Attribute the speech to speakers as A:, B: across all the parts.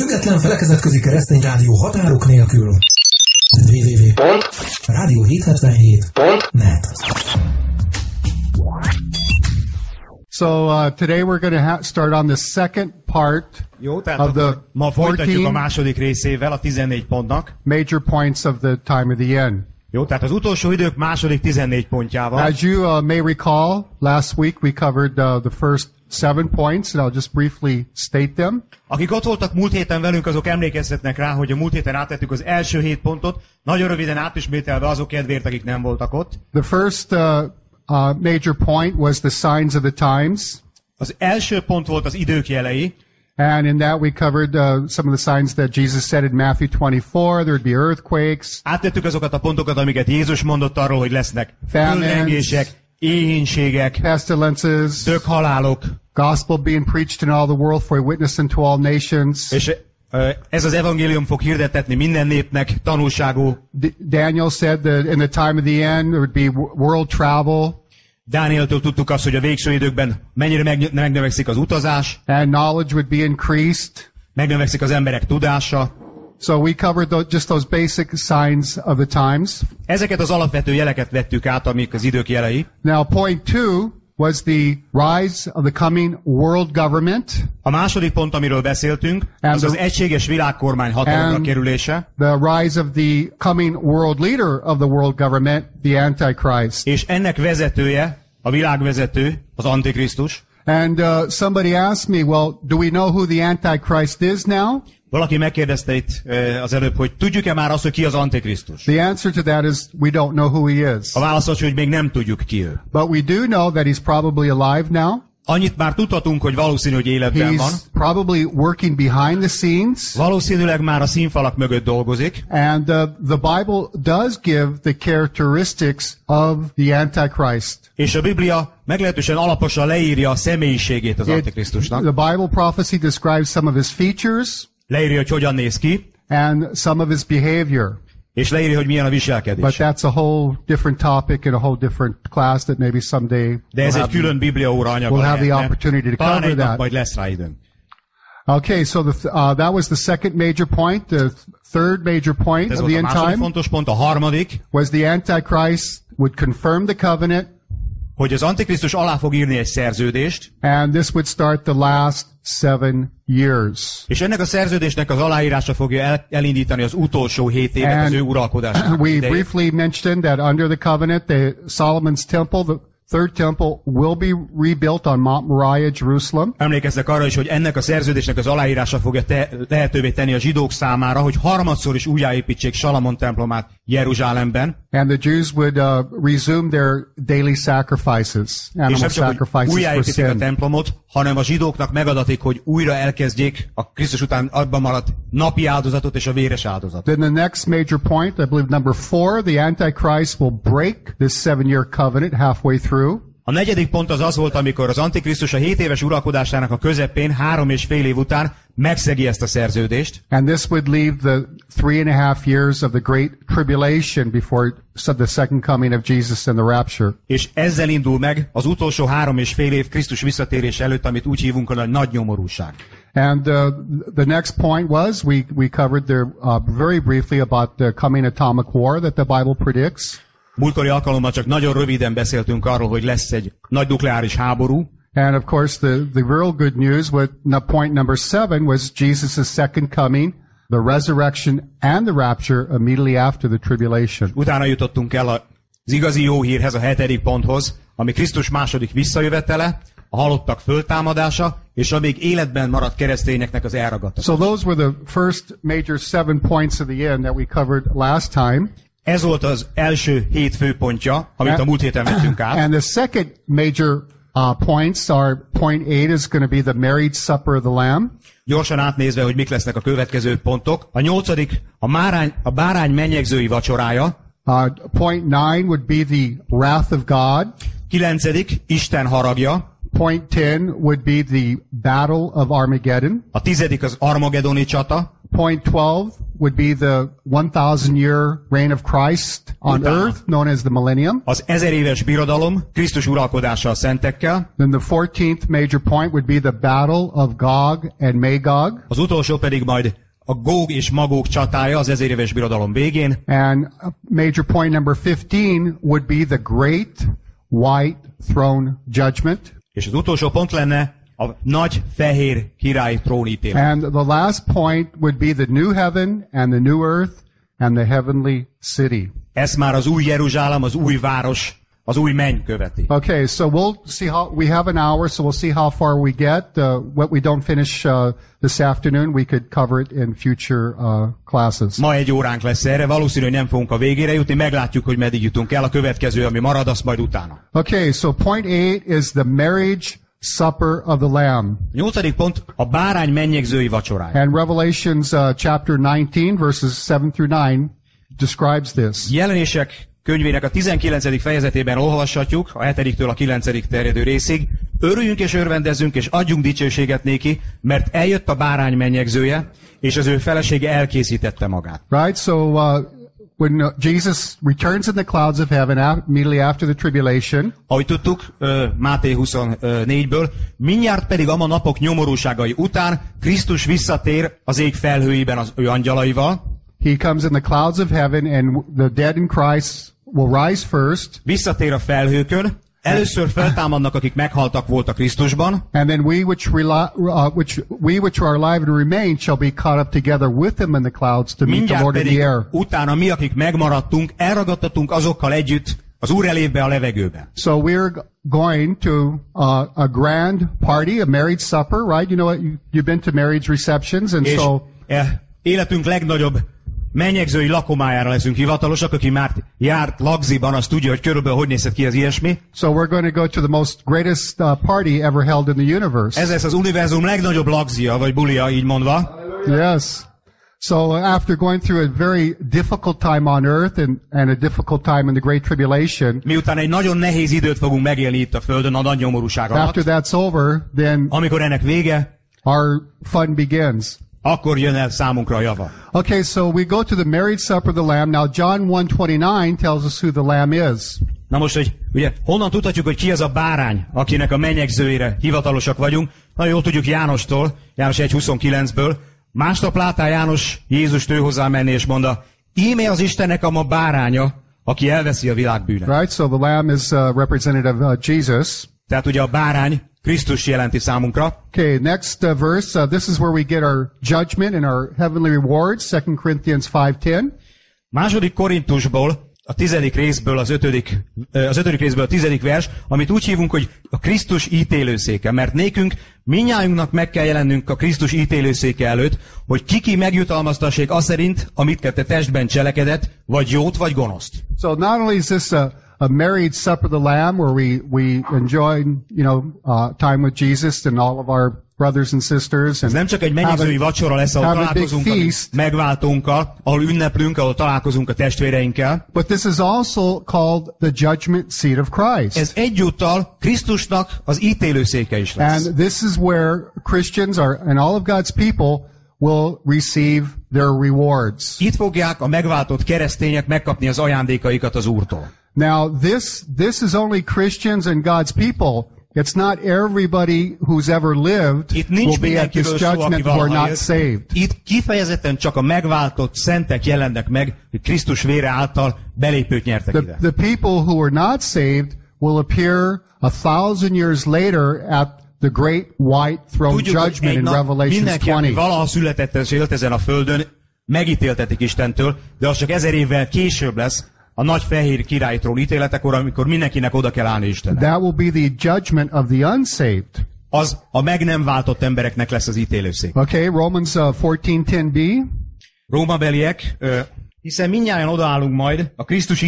A: Független felekezetközi keresztény rádió határok nélkül. www.radio777.net
B: So uh, today we're going to ha- start on the second part
C: Jó, tehát
B: of the
C: akkor ma folytatjuk
B: 14
C: a második részével, a 14 pontnak.
B: major points of the time of the end.
C: Jó, tehát az utolsó idők második 14 pontjával.
B: As you uh, may recall, last week we covered uh, the first seven points, and I'll just briefly state them.
C: Akik ott voltak múlt héten velünk, azok emlékezhetnek rá, hogy a múlt héten átettük az első hét pontot, nagyon röviden átismételve azok kedvéért, akik nem voltak ott.
B: The first uh, uh, major point was the signs of the times,
C: Az első pont volt az idők jelei,
B: and in that we covered uh, some of the signs that Jesus said in Matthew 24. There would be earthquakes,
C: Áttettük azokat a pontokat, amiket Jézus mondott arról, hogy lesznek
B: Famines.
C: Éhénységek,
B: pestilences,
C: dökhalálok,
B: gospel being preached in all the world for a witness unto all nations.
C: és ö, ez az evangélium fog hirdetetni minden népnek tanulságú.
B: D- Daniel said that in the time of the end there would be world travel
C: Dánieltől tudtuk azt, hogy a végső időkben mennyire meg, megnövekszik az utazás,
B: and knowledge would be increased.
C: megnövekszik az emberek tudása.
B: So we covered tho- just those basic signs of the times.
C: Ezeket az alapvető jeleket vettük át, amik az idők jelei.
B: Now point two was the rise of the coming world government,
C: A második pont, amiről beszéltünk,
B: And
C: az az
B: the-
C: egységes világkormány hatalomra kerülése,
B: the rise of the coming world leader of the world government, the Antichrist.
C: és ennek vezetője, a világvezető, az Antikrisztus.
B: And uh, somebody asked me, well, do we know who the Antichrist is now?
C: Valaki megkérdezte itt az előbb, hogy tudjuk-e már azt, hogy ki az Antikrisztus?
B: The answer to that is we don't know who he is.
C: A válasz az, hogy még nem tudjuk ki ő.
B: But we do know that he's probably alive now.
C: Annyit már tudhatunk, hogy valószínű, hogy életben van.
B: Probably working behind the scenes.
C: Valószínűleg már a színfalak mögött dolgozik,
B: And uh, the Bible does give the characteristics of the Antichrist.
C: és a Biblia meglehetősen alaposan leírja a személyiségét az Antikrisztusnak.
B: the Bible prophecy describes some of his features
C: Leírja, hogy hogyan néz ki,
B: and some of his behavior.
C: És leírja, hogy milyen a
B: But
C: viselkedés.
B: that's a whole different topic and a whole different class that maybe someday
C: De ez
B: we'll
C: egy külön Biblia óra anyaga
B: we'll have the opportunity to cover that.
C: majd lesz rá időnk.
B: Okay, so the, th- uh, that was the second major point. The th- third major point
C: Ez
B: of the end time
C: pont. Harmadik,
B: was the Antichrist would confirm the covenant,
C: hogy az Antikrisztus alá fog írni egy szerződést,
B: and this would start the last seven years.
C: és ennek a szerződésnek az aláírása fogja el, elindítani az utolsó hét évet
B: And
C: az ő uralkodásának
B: We
C: idejét.
B: briefly mentioned that under the covenant, the Solomon's temple, the third temple, will be rebuilt on Mount Moriah, Jerusalem.
C: Emlékeztek arra is, hogy ennek a szerződésnek az aláírása fogja te, lehetővé tenni a zsidók számára, hogy harmadszor is újjáépítsék Salamon templomát Jeruzsálemben,
B: And the Jews would uh, resume their daily sacrifices,
C: és
B: animal
C: nem csak,
B: sacrifices for
C: újjáépítik a
B: sin.
C: templomot, hanem a zsidóknak megadatik, hogy újra elkezdjék a Krisztus után abban maradt napi áldozatot és a véres áldozatot.
B: Then the next major point, I believe number four, the Antichrist will break this seven-year covenant halfway through.
C: A negyedik pont az az volt, amikor az Antikrisztus a 7 éves uralkodásának a közepén, három és fél év után megszegi ezt a szerződést,
B: And this would leave the three and a half years of the great tribulation before the second coming of Jesus and the rapture.
C: és ezzel indul meg az utolsó három és fél év Krisztus visszatérés előtt, amit úgy hívunk, hogy a nagy nyomorúság.
B: And uh, the next point was we, we covered there uh, very briefly about the coming atomic war that the Bible predicts.
C: Múltkori alkalommal csak nagyon röviden beszéltünk arról, hogy lesz egy nagy nukleáris háború,
B: And of course, the, the real good news with point number seven was Jesus' second coming, the resurrection and the rapture immediately after the tribulation.
C: utána jutottunk el az igazi jó hírhez, a hetedik ponthoz, ami Krisztus második visszajövetele, a halottak föltámadása, és a még életben maradt keresztényeknek az elragadtatása.
B: So those were the first major seven points of the end that we covered last time.
C: Ez volt az első hét főpontja, amit a múlt héten vettünk át.
B: And the second major uh, points are point eight is going to be the marriage supper of the Lamb.
C: Gyorsan átnézve, hogy mik lesznek a következő pontok. A nyolcadik, a, márány, a bárány menyegzői vacsorája.
B: Uh, point nine would be the wrath of God.
C: Kilencedik, Isten haragja.
B: Point ten would be the battle of Armageddon.
C: A tizedik az Armagedoni csata.
B: Point twelve would be the 1,000 year reign of Christ on
C: Utána.
B: earth, known as the millennium.
C: Az ezer éves birodalom, Krisztus uralkodása a szentekkel,
B: Then the 14th major point would be the battle of Gog and Magog.
C: az utolsó pedig majd a Góg és Magóg csatája az ezer éves birodalom végén,
B: And major point number 15 would be the great white throne judgment.
C: és az utolsó pont lenne a nagy fehér király trónítélet.
B: And the last point would be the new heaven and the new earth and the heavenly city.
C: Ez már az új Jeruzsálem, az új város, az új menny követi.
B: Okay, so we'll see how we have an hour, so we'll see how far we get. Uh, what we don't finish uh, this afternoon, we could cover it in future uh, classes.
C: Ma egy óránk lesz erre, valószínű, hogy nem fogunk a végére jutni, meglátjuk, hogy meddig jutunk el. A következő, ami marad, azt majd utána.
B: Okay, so point eight is the marriage supper of the Lamb.
C: Nyolcadik pont a bárány mennyegzői vacsorája.
B: And Revelations uh, chapter 19, verses 7 through 9 describes this.
C: Jelenések könyvének a 19. fejezetében olvashatjuk, a 7-től a 9. terjedő részig, örüljünk és örvendezzünk, és adjunk dicsőséget néki, mert eljött a bárány mennyegzője, és az ő felesége elkészítette magát.
B: Right? So, uh, when uh, Jesus returns in the clouds of heaven immediately after the tribulation,
C: Ahogy tudtuk, Máté 24-ből, mindjárt pedig ama napok nyomorúságai után Krisztus visszatér az ég felhőiben az ő angyalaival,
B: he comes in the clouds of heaven and the dead in Christ will rise first.
C: visszatér a felhőkön, először feltámadnak, akik meghaltak voltak Krisztusban,
B: And then we which rely, uh, which we which are alive and remain shall be caught up together with them in the clouds to meet the Lord in the air.
C: utána mi, akik megmaradtunk, elragadtatunk azokkal együtt az Úr elébe a levegőbe.
B: So we're going to uh, a grand party, a marriage supper, right? You know what? You, you've been to marriage receptions, and
C: És
B: so
C: e, életünk legnagyobb mennyegzői lakomájára leszünk hivatalosak, aki már járt lagziban, az tudja, hogy körülbelül hogy nézett ki az ilyesmi.
B: so we're going to go to the most greatest uh, party ever held in the universe.
C: Ez lesz az univerzum legnagyobb lagzia, vagy bulia, így mondva.
B: Yes. So uh, after going through a very difficult time on earth and, and a difficult time in the Great Tribulation,
C: Miután egy nagyon nehéz időt fogunk megélni itt a Földön a nagy nyomorúság
B: after
C: alatt,
B: that's over, then
C: amikor ennek vége,
B: our fun begins.
C: Akkor jön el számunkra a java.
B: Okay, so we go to the marriage supper of the Lamb. Now John 129 tells us who the Lamb is.
C: Na most, hogy ugye honnan tudhatjuk, hogy ki az a bárány, akinek a menyegzőire hivatalosak vagyunk? Nagyon jól tudjuk Jánostól, János 1.29-ből. Másnap látá János Jézust ő hozzá menni, és mondta, íme az Istennek a ma báránya, aki elveszi a világ bűnet.
B: Right? So the Lamb is uh, representative of uh, Jesus.
C: Tehát ugye a bárány Krisztus jelenti számunkra.
B: Okay, next uh, verse. Uh, this is where we get our judgment and our heavenly rewards. 2 Corinthians 5.10.
C: Második Korintusból, a tizedik részből az ötödik, az ötödik részből a tizedik vers, amit úgy hívunk, hogy a Krisztus ítélőszéke, mert nékünk minnyájunknak meg kell jelennünk a Krisztus ítélőszéke előtt, hogy kiki megjutalmaztassék azt szerint, amit te testben cselekedett, vagy jót, vagy gonoszt.
B: So not only is this a, a married supper of the Lamb where we, we enjoy, you know, uh, time with Jesus and all of our brothers and sisters.
C: Ez nem csak egy mennyezői vacsora lesz, ahol találkozunk a megváltónkkal, ahol ünneplünk, ahol találkozunk a testvéreinkkel.
B: But this is also called the judgment seat of Christ.
C: Ez egyúttal Krisztusnak az ítélőszéke is lesz.
B: And this is where Christians are, and all of God's people will receive their rewards.
C: Itt fogják a megváltott keresztények megkapni az ajándékaikat az Úrtól.
B: Now, this, this is only Christians and God's people. It's not everybody who's ever lived
C: Itt
B: will
C: nincs
B: be at this judgment who are not saved.
C: Itt kifejezetten csak a megváltott szentek jelennek meg, hogy Krisztus vére által belépőt nyertek
B: The,
C: ide.
B: the people who are not saved will appear a thousand years later at the great white throne
C: Tudjuk,
B: judgment in Revelation
C: mindenki, aki
B: 20.
C: valaha született és élt ezen a földön, megítéltetik Istentől, de az csak ezer évvel később lesz, a nagy fehér királytrón ítéletekor, amikor mindenkinek oda kell állni Istennek.
B: That will be the judgment of the unsaved.
C: Az a meg nem váltott embereknek lesz az ítélőszék.
B: Okay, Romans uh, 14:10b.
C: Rómabeliek, ö, hiszen mindnyájan odaállunk majd a Krisztus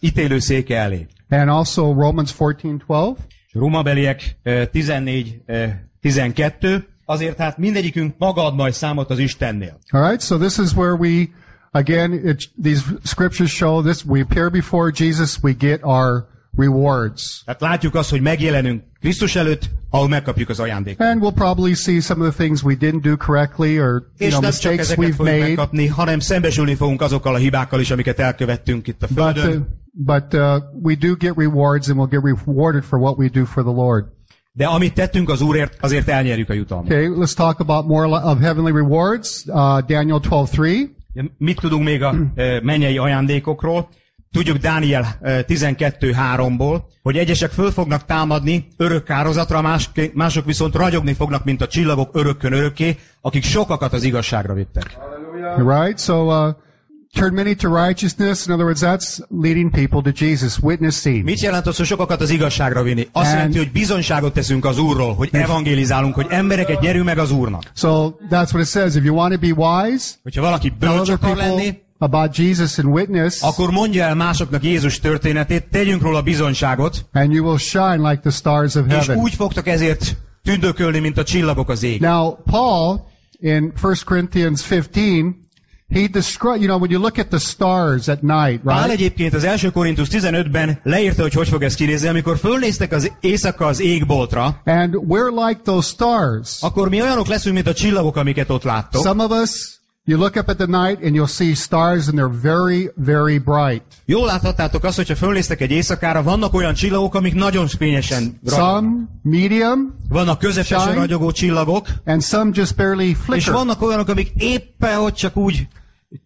C: ítélőszéke elé.
B: And also Romans 14:12.
C: És Rómabeliek ö, 14, ö, 12, azért hát mindegyikünk maga ad majd számot az Istennél.
B: All right, so this is where we, again, it, these scriptures show this. We appear before Jesus, we get our rewards.
C: Tehát látjuk azt, hogy megjelenünk Krisztus előtt, ahol megkapjuk az ajándékot.
B: And we'll probably see some of the things we didn't do correctly or, you know, mistakes we've made.
C: megkapni, hanem szembesülni fogunk azokkal a hibákkal is, amiket elkövettünk itt a
B: But, uh,
C: Földön.
B: But uh, we do get rewards and we'll get rewarded for what we do for the Lord.
C: De amit tettünk az Úrért, azért elnyerjük a jutalmat.
B: Okay, let's talk about more of heavenly rewards. Uh, Daniel 12.3.
C: Mit tudunk még a ö, mennyei ajándékokról? Tudjuk Dániel ö, 12.3-ból, hogy egyesek föl fognak támadni örök kározatra, más, mások viszont ragyogni fognak, mint a csillagok örökkön örökké, akik sokakat az igazságra vittek.
B: Right? So, uh, turn many to righteousness. In other words, that's leading people to Jesus, witnessing.
C: Mit jelent az, hogy sokakat az igazságra vinni? Azt
B: And-
C: jelenti, hogy bizonyságot teszünk az Úrról, hogy evangélizálunk, hogy embereket nyerünk meg az Úrnak.
B: So that's what it says. If you want to be wise,
C: Hogyha valaki bölcs akar lenni,
B: about Jesus and witness,
C: akkor mondja el másoknak Jézus történetét, tegyünk róla bizonyságot,
B: and you will shine like the stars of
C: és
B: heaven.
C: úgy fogtok ezért tündökölni, mint a csillagok az ég.
B: Now, Paul in 1 Corinthians 15, he described, you know, when you look at the stars at night,
C: Pál
B: right?
C: egyébként az első Korintus 15-ben leírta, hogy hogy fog ez kinézni, amikor fölnéztek az éjszaka az égboltra,
B: And we're like those stars.
C: akkor mi olyanok leszünk, mint a csillagok, amiket ott láttok.
B: Some of us, you look up at the night and you'll see stars and they're very, very bright.
C: Jól láthattátok azt, hogyha fölnéztek egy éjszakára, vannak olyan csillagok, amik nagyon fényesen ragyognak.
B: Some medium
C: Vannak közepesen
B: Shine.
C: ragyogó csillagok,
B: and some just barely
C: és
B: flicker.
C: vannak olyanok, amik éppen hogy csak úgy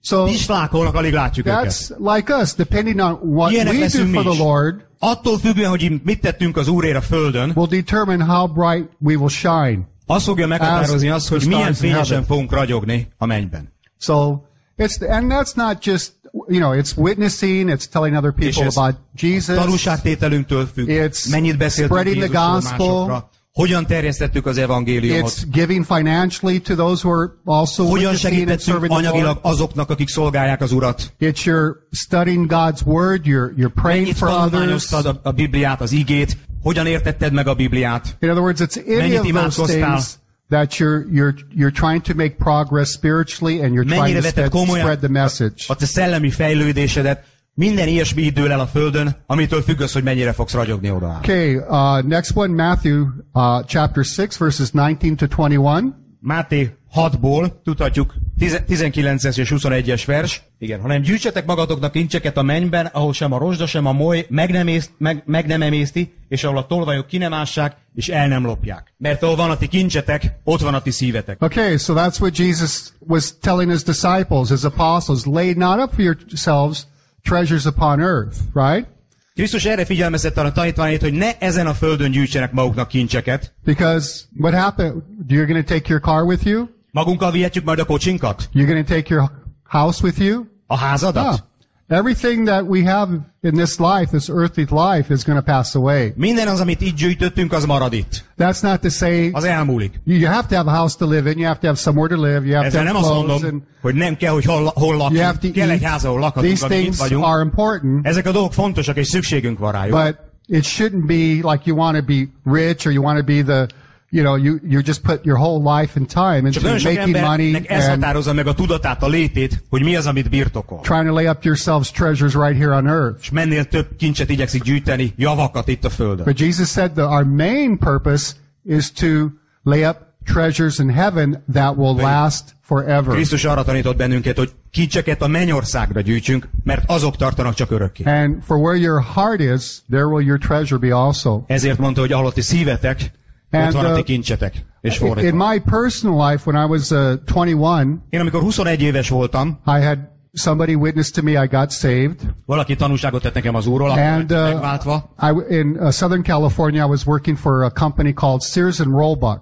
B: So
C: pislákolnak, alig látjuk őket.
B: that's like us, depending on what
C: Ilyenek
B: we do for the Lord
C: Attól függően, hogy mit tettünk az Úrért a Földön,
B: will determine how bright we will shine.
C: az fogja meghatározni azt, hogy
B: the
C: milyen fényesen fogunk ragyogni a mennyben.
B: So it's and that's not just you know it's witnessing, it's telling other people about Jesus.
C: tanúságtételünktől függ,
B: It's
C: mennyit beszéltünk
B: spreading the gospel.
C: másokra, hogyan terjesztettük az evangéliumot,
B: It's giving financially to those who are also
C: hogyan segítettünk anyagilag azoknak, akik szolgálják az Urat.
B: It's your studying God's word. You're you're praying
C: Mennyit
B: for others.
C: a, a Bibliát, az igét, hogyan értetted meg a Bibliát.
B: In other words, it's any
C: Mennyit
B: of those things that you're you're you're trying to make progress spiritually and you're trying to spread, spread the message.
C: a te szellemi fejlődésedet, minden ilyesmi idő el a Földön, amitől függ az, hogy mennyire fogsz ragyogni oda.
B: Okay, uh, next one, Matthew uh, chapter six, verses 19 to 21.
C: Máté 6-ból tudhatjuk 10 19-es és 21-es vers. Igen, hanem gyűjtsetek magatoknak kincseket a mennyben, ahol sem a rozsda, sem a moly meg nem, észt, meg, meg nem emészti, és ahol a tolvajok ki nem ássák, és el nem lopják. Mert ahol van a ti kincsetek, ott van a ti szívetek.
B: Okay, so that's what Jesus was telling his disciples, his apostles, lay not up for yourselves treasures upon earth, right?
C: Krisztus erre figyelmeztette a tanítványait, hogy ne ezen a földön gyűjtsenek maguknak kincseket.
B: Because what happened? You're going to take your car with you?
C: Magunkkal vihetjük majd a kocsinkat?
B: You're going to take your house with you?
C: A házadat?
B: Ah, everything that we have in this life, this earthly life, is going to pass away.
C: Minden az, amit itt gyűjtöttünk, az marad itt.
B: That's not to say
C: Az elmúlik.
B: you have to have a house to live in. You have to have somewhere to live. You have to
C: Ezzel
B: have
C: nem azt mondom,
B: and
C: hogy nem kell, hogy hol, hol lakjunk.
B: to
C: Kell egy ház, ahol lakhatunk,
B: These things
C: vagyunk.
B: are important,
C: Ezek a dolgok fontosak, és szükségünk van rájuk.
B: but it shouldn't be like you want to be rich or you want to be the, you know, you you just put your whole life and time into
C: Csak nagyon sok
B: making money
C: ez határozza meg a tudatát, a létét, hogy mi az, amit birtokol.
B: trying to lay up yourselves treasures right here on earth.
C: És mennél több kincset igyekszik gyűjteni, javakat itt a földön.
B: But Jesus said that our main purpose is to lay up treasures in heaven that will last forever.
C: Krisztus arra tanított bennünket, hogy kincseket a mennyországra gyűjtsünk, mert azok tartanak csak örökké.
B: And for where your heart is, there will your treasure be also.
C: Ezért mondta, hogy ahol a ti szívetek, ott
B: And,
C: van a ti
B: uh,
C: kincsetek. És
B: In
C: fordítva.
B: my personal life, when I was uh, 21,
C: Én amikor 21 éves voltam,
B: I had somebody witness to me I got saved.
C: valaki tanúságot tett nekem az Úrról,
B: And uh,
C: megváltva.
B: I, in uh, Southern California, I was working for a company called Sears and Roebuck,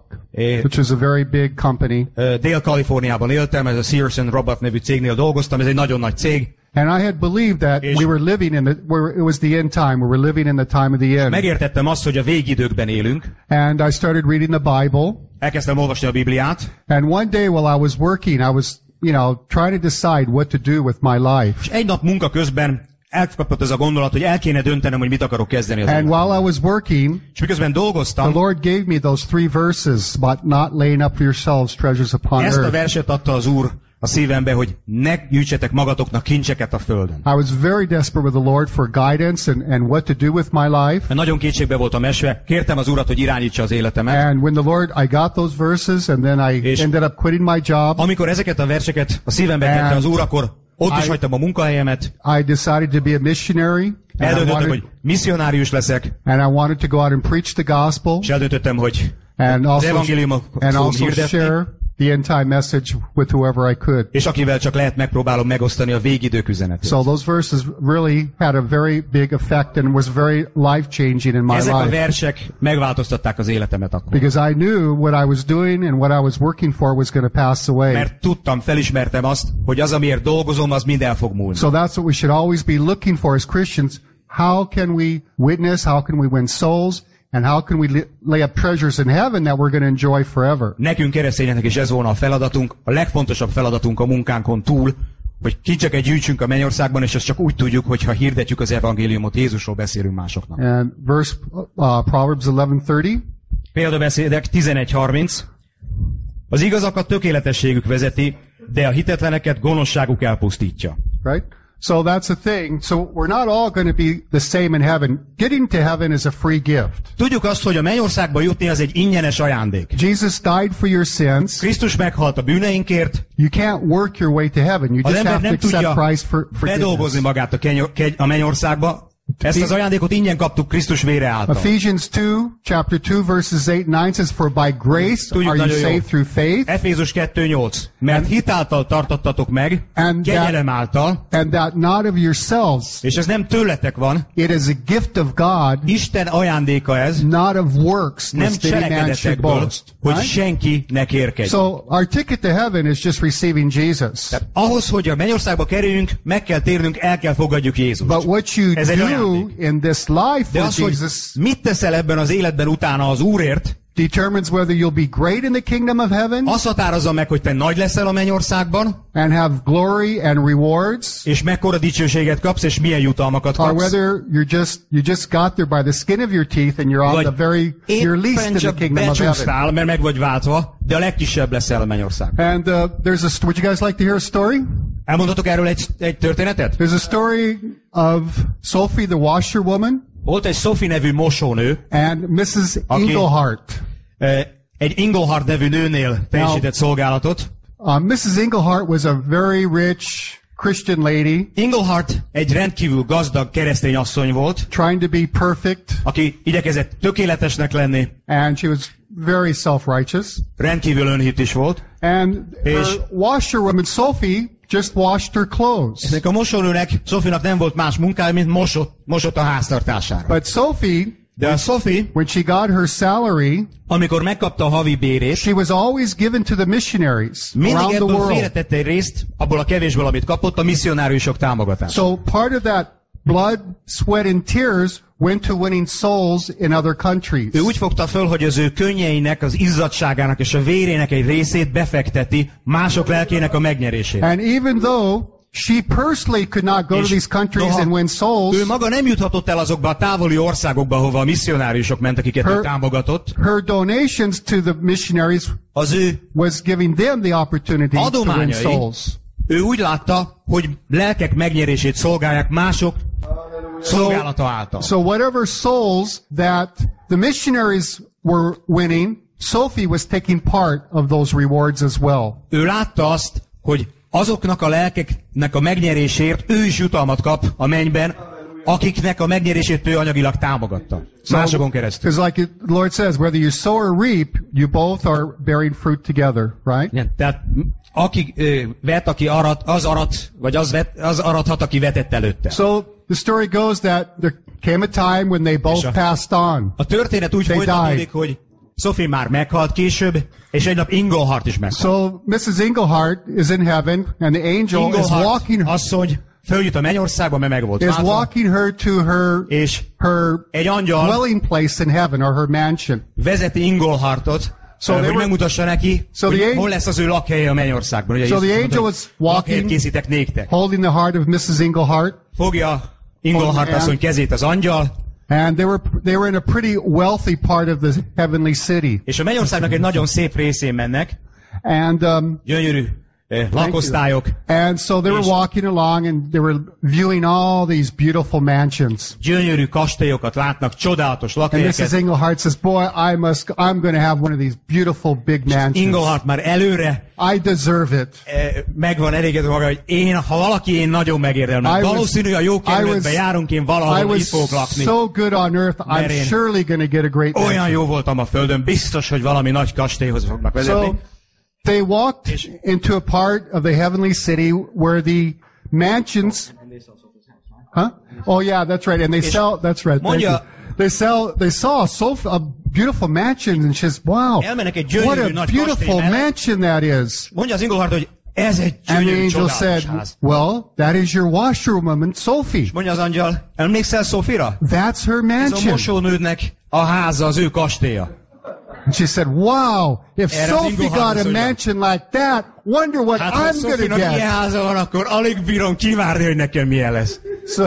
B: which is a very big company.
C: Ö, Dél-Kaliforniában éltem, ez a Sears and Roebuck nevű cégnél dolgoztam, ez egy nagyon nagy cég.
B: And I had believed that we were living in the, where it was the end time. We were living in the time of the end.
C: Megértettem azt, hogy a végidőkben élünk.
B: And I started reading the Bible.
C: Elkezdtem olvasni a Bibliát,
B: And one day while I was working, I was, you know, trying to decide what to do with my life.
C: és egy nap munka közben elkapott ez a gondolat, hogy el kéne döntenem, hogy mit akarok kezdeni az
B: And while I was working,
C: És miközben
B: the
C: dolgoztam,
B: Lord gave me those three verses about not laying up for yourselves treasures upon
C: ezt a
B: earth.
C: verset adta az Úr, a szívembe, hogy ne gyűjtsetek magatoknak kincseket a földön.
B: I was very desperate with the Lord for guidance and, and what to do with my life.
C: Mert nagyon kétségbe voltam esve, kértem az Urat, hogy irányítsa az életemet.
B: And when the Lord, I got those verses and then I
C: És-
B: ended up quitting my job.
C: Amikor ezeket a verseket a szívembe tette az Úr, akkor ott is
B: I-
C: hagytam a munkahelyemet,
B: I decided to be a missionary and I,
C: eldöntöttem,
B: wanted,
C: hogy misszionárius leszek,
B: and I wanted to go out and preach the gospel
C: és eldöntöttem, hogy
B: and
C: az
B: also,
C: evangéliumot
B: and also
C: hirdetni,
B: share the end time message with whoever I could.
C: és akivel csak lehet megpróbálom megosztani a végidők üzenetét.
B: So those verses really had a very big effect and was very life changing in my
C: Ezek a
B: life.
C: versek megváltoztatták az életemet akkor.
B: Because I knew what I was doing and what I was working for was going to pass away.
C: Mert tudtam, felismertem azt, hogy az, amiért dolgozom, az mind el fog múlni.
B: So that's what we should always be looking for as Christians. How can we witness? How can we win souls? And how can we lay up treasures in heaven that we're going to enjoy forever?
C: Nekünk keresztényeknek is ez volna a feladatunk, a legfontosabb feladatunk a munkánkon túl, hogy kincseket gyűjtsünk a mennyországban, és ezt csak úgy tudjuk, hogyha hirdetjük az evangéliumot, Jézusról beszélünk másoknak.
B: And verse, uh, Proverbs 11:30.
C: Példabeszédek 11.30. Az igazakat tökéletességük vezeti, de a hitetleneket gonoszságuk elpusztítja.
B: right? So that's the thing. So we're not all going to be the same in heaven. Getting to heaven is a free gift.
C: Tudjuk azt, hogy a mennyországba jutni az egy ingyenes ajándék.
B: Jesus died for your sins.
C: Krisztus meghalt a bűneinkért,
B: You can't work your way to heaven. You
C: az
B: just have to accept Christ for
C: bedolgozni
B: forgiveness.
C: magát a, kenyo- kegy- a mennyországba. Ezt az ajándékot ingyen kaptuk Krisztus vére által.
B: Ephesians 2, chapter 2, verses 8 and 9 says, For by grace
C: Tudjuk
B: are you
C: nagyon jó.
B: saved through faith,
C: Efézus 2.8. Mert hitáltal tartottatok meg,
B: And
C: kegyelem által,
B: and that not of yourselves.
C: és ez nem tőletek van,
B: It is a gift of God,
C: Isten ajándéka ez,
B: not of works,
C: nem cselekedetekből,
B: boast.
C: hogy
B: Right?
C: senki ne kérkedjen.
B: So our ticket to heaven is just receiving Jesus.
C: Ahhoz, hogy a mennyországba kerüljünk, meg kell térnünk, el kell fogadjuk Jézust.
B: But what you
C: Ez egy
B: do in this life
C: De
B: for
C: az, hogy
B: Jesus.
C: mit teszel ebben az életben utána az Úrért,
B: determines whether you'll be great in the kingdom of heaven
C: azt határozza meg, hogy te nagy leszel a mennyországban,
B: and have glory and rewards,
C: és mekkora dicsőséget kapsz, és milyen jutalmakat
B: or
C: kapsz.
B: whether you're just you just got there by the skin of your teeth and you're on the very you're least in the kingdom of heaven.
C: mert meg vagy váltva, de a legkisebb leszel a mennyországban.
B: And uh, there's a would you guys like to hear a story?
C: Elmondhatok erről egy, egy történetet?
B: There's a story of Sophie the washerwoman
C: Volt egy Sophie nevű mosónő,
B: and Mrs.
C: Okay. Egy Engelhart nevű nőnél teljesített szolgálatot.
B: Uh, Mrs. Englehart was a very rich Christian lady
C: Engelhart egy rendkívül gazdag keresztény asszony volt,
B: trying to be perfect,
C: aki igyekezett tökéletesnek lenni,
B: and she was very self-righteous.
C: rendkívül önhit is volt.
B: And her
C: És-
B: washerwoman Sophie just washed her clothes.
C: Ennek a mosónőnek, Sofinak nem volt más munkája, mint mosott, mosott a háztartására.
B: But Sophie,
C: De a Sophie,
B: when she got her salary,
C: amikor megkapta a havi bérét,
B: she was always given to the missionaries
C: mindig
B: around the world.
C: félretette egy részt, abból a kevésből, amit kapott, a misszionáriusok támogatása.
B: So part of that blood, sweat, and tears went to winning souls in other countries.
C: Ő úgy fogta föl, hogy az ő könnyeinek, az izzadságának és a vérének egy részét befekteti mások lelkének a megnyerésére.
B: And even though she personally could not go to these countries and win souls,
C: Ő maga nem juthatott el azokba a távoli országokba, ahova a misszionáriusok mentek, akiket
B: Her-
C: támogatott.
B: her donations to the missionaries
C: Az ő
B: was giving them the opportunity to win souls.
C: ő úgy látta, hogy lelkek megnyerését szolgálják mások szolgálata által.
B: So whatever souls that the missionaries were winning, Sophie was taking part of those rewards as well.
C: Ő látta azt, hogy azoknak a lelkeknek a megnyerésért ő is jutalmat kap a mennyben, akiknek a megnyerését ő anyagilag támogatta. Másokon keresztül.
B: Because like the Lord says, whether you sow or reap, you both are bearing fruit together, right?
C: Igen, tehát aki ö, vet, aki arat, az arat, vagy az, vet, az arathat, aki vetett előtte.
B: So the story goes that there came a time when they both
C: a-
B: passed on.
C: A történet úgy
B: They
C: folytatódik,
B: died.
C: hogy Sophie már meghalt később, és egy nap Ingolhart is meghalt.
B: So Mrs. Englehart is in heaven and the angel is
C: Ingolhart
B: walking
C: asszony följut a mennyországba, mert meg volt
B: is
C: váltva,
B: walking her to her
C: és
B: her
C: egy angyal
B: dwelling place in heaven or her mansion.
C: vezeti Ingolhartot,
B: So they
C: hogy
B: were-
C: megmutassa neki,
B: So
C: hogy hol lesz az ő lakhelye a mennyországban. Ugye
B: So the
C: mondta,
B: angel was walking-
C: készítek néktek.
B: holding the heart of Mrs. Englehart.
C: Fogja Ingolhart
B: Hold
C: asszony kezét az angyal,
B: And they were they were in a pretty wealthy part of the heavenly city.
C: és a mennyországnak egy nagyon szép részén mennek,
B: And um,
C: gyönyörű eh, lakosztályok.
B: And so they were walking along and they were viewing all these beautiful mansions.
C: Gyönyörű kastélyokat látnak, csodálatos
B: And Mrs.
C: lakhelyeket.
B: Englehart says, boy, I must, I'm going to have one of these beautiful big mansions.
C: Inglehart már előre
B: I deserve it.
C: eh, megvan elégedve maga, hogy én, ha valaki, én nagyon megérdemlem. Valószínű, a jó
B: I
C: kerületbe
B: was-
C: járunk, én valahol itt fogok lakni.
B: so good on earth, I'm surely going to get a great
C: Olyan
B: mansion.
C: jó voltam a földön, biztos, hogy valami nagy kastélyhoz fognak vezetni.
B: So they walked into a part of the heavenly city where the mansions. Huh? Oh yeah, that's right. And they sell. That's right. You. They sell. They saw a sofa, a beautiful mansion, and she says, "Wow, what a beautiful mansion that is."
C: Mondja az Inglehart, hogy ez egy
B: And the angel said, "Well, that is your washroom, um, and Sophie.
C: Mondja az angyal, emlékszel Szófira?
B: That's her
C: Ez a
B: mansion."
C: mosónődnek a háza, az ő kastélya.
B: And she said, "Wow, if
C: Erre
B: Sophie got a mansion like that, wonder what
C: Hát,
B: I'm going to
C: ilyen
B: get."
C: háza van, akkor alig bírom kivárni, hogy nekem milyen lesz.
B: So,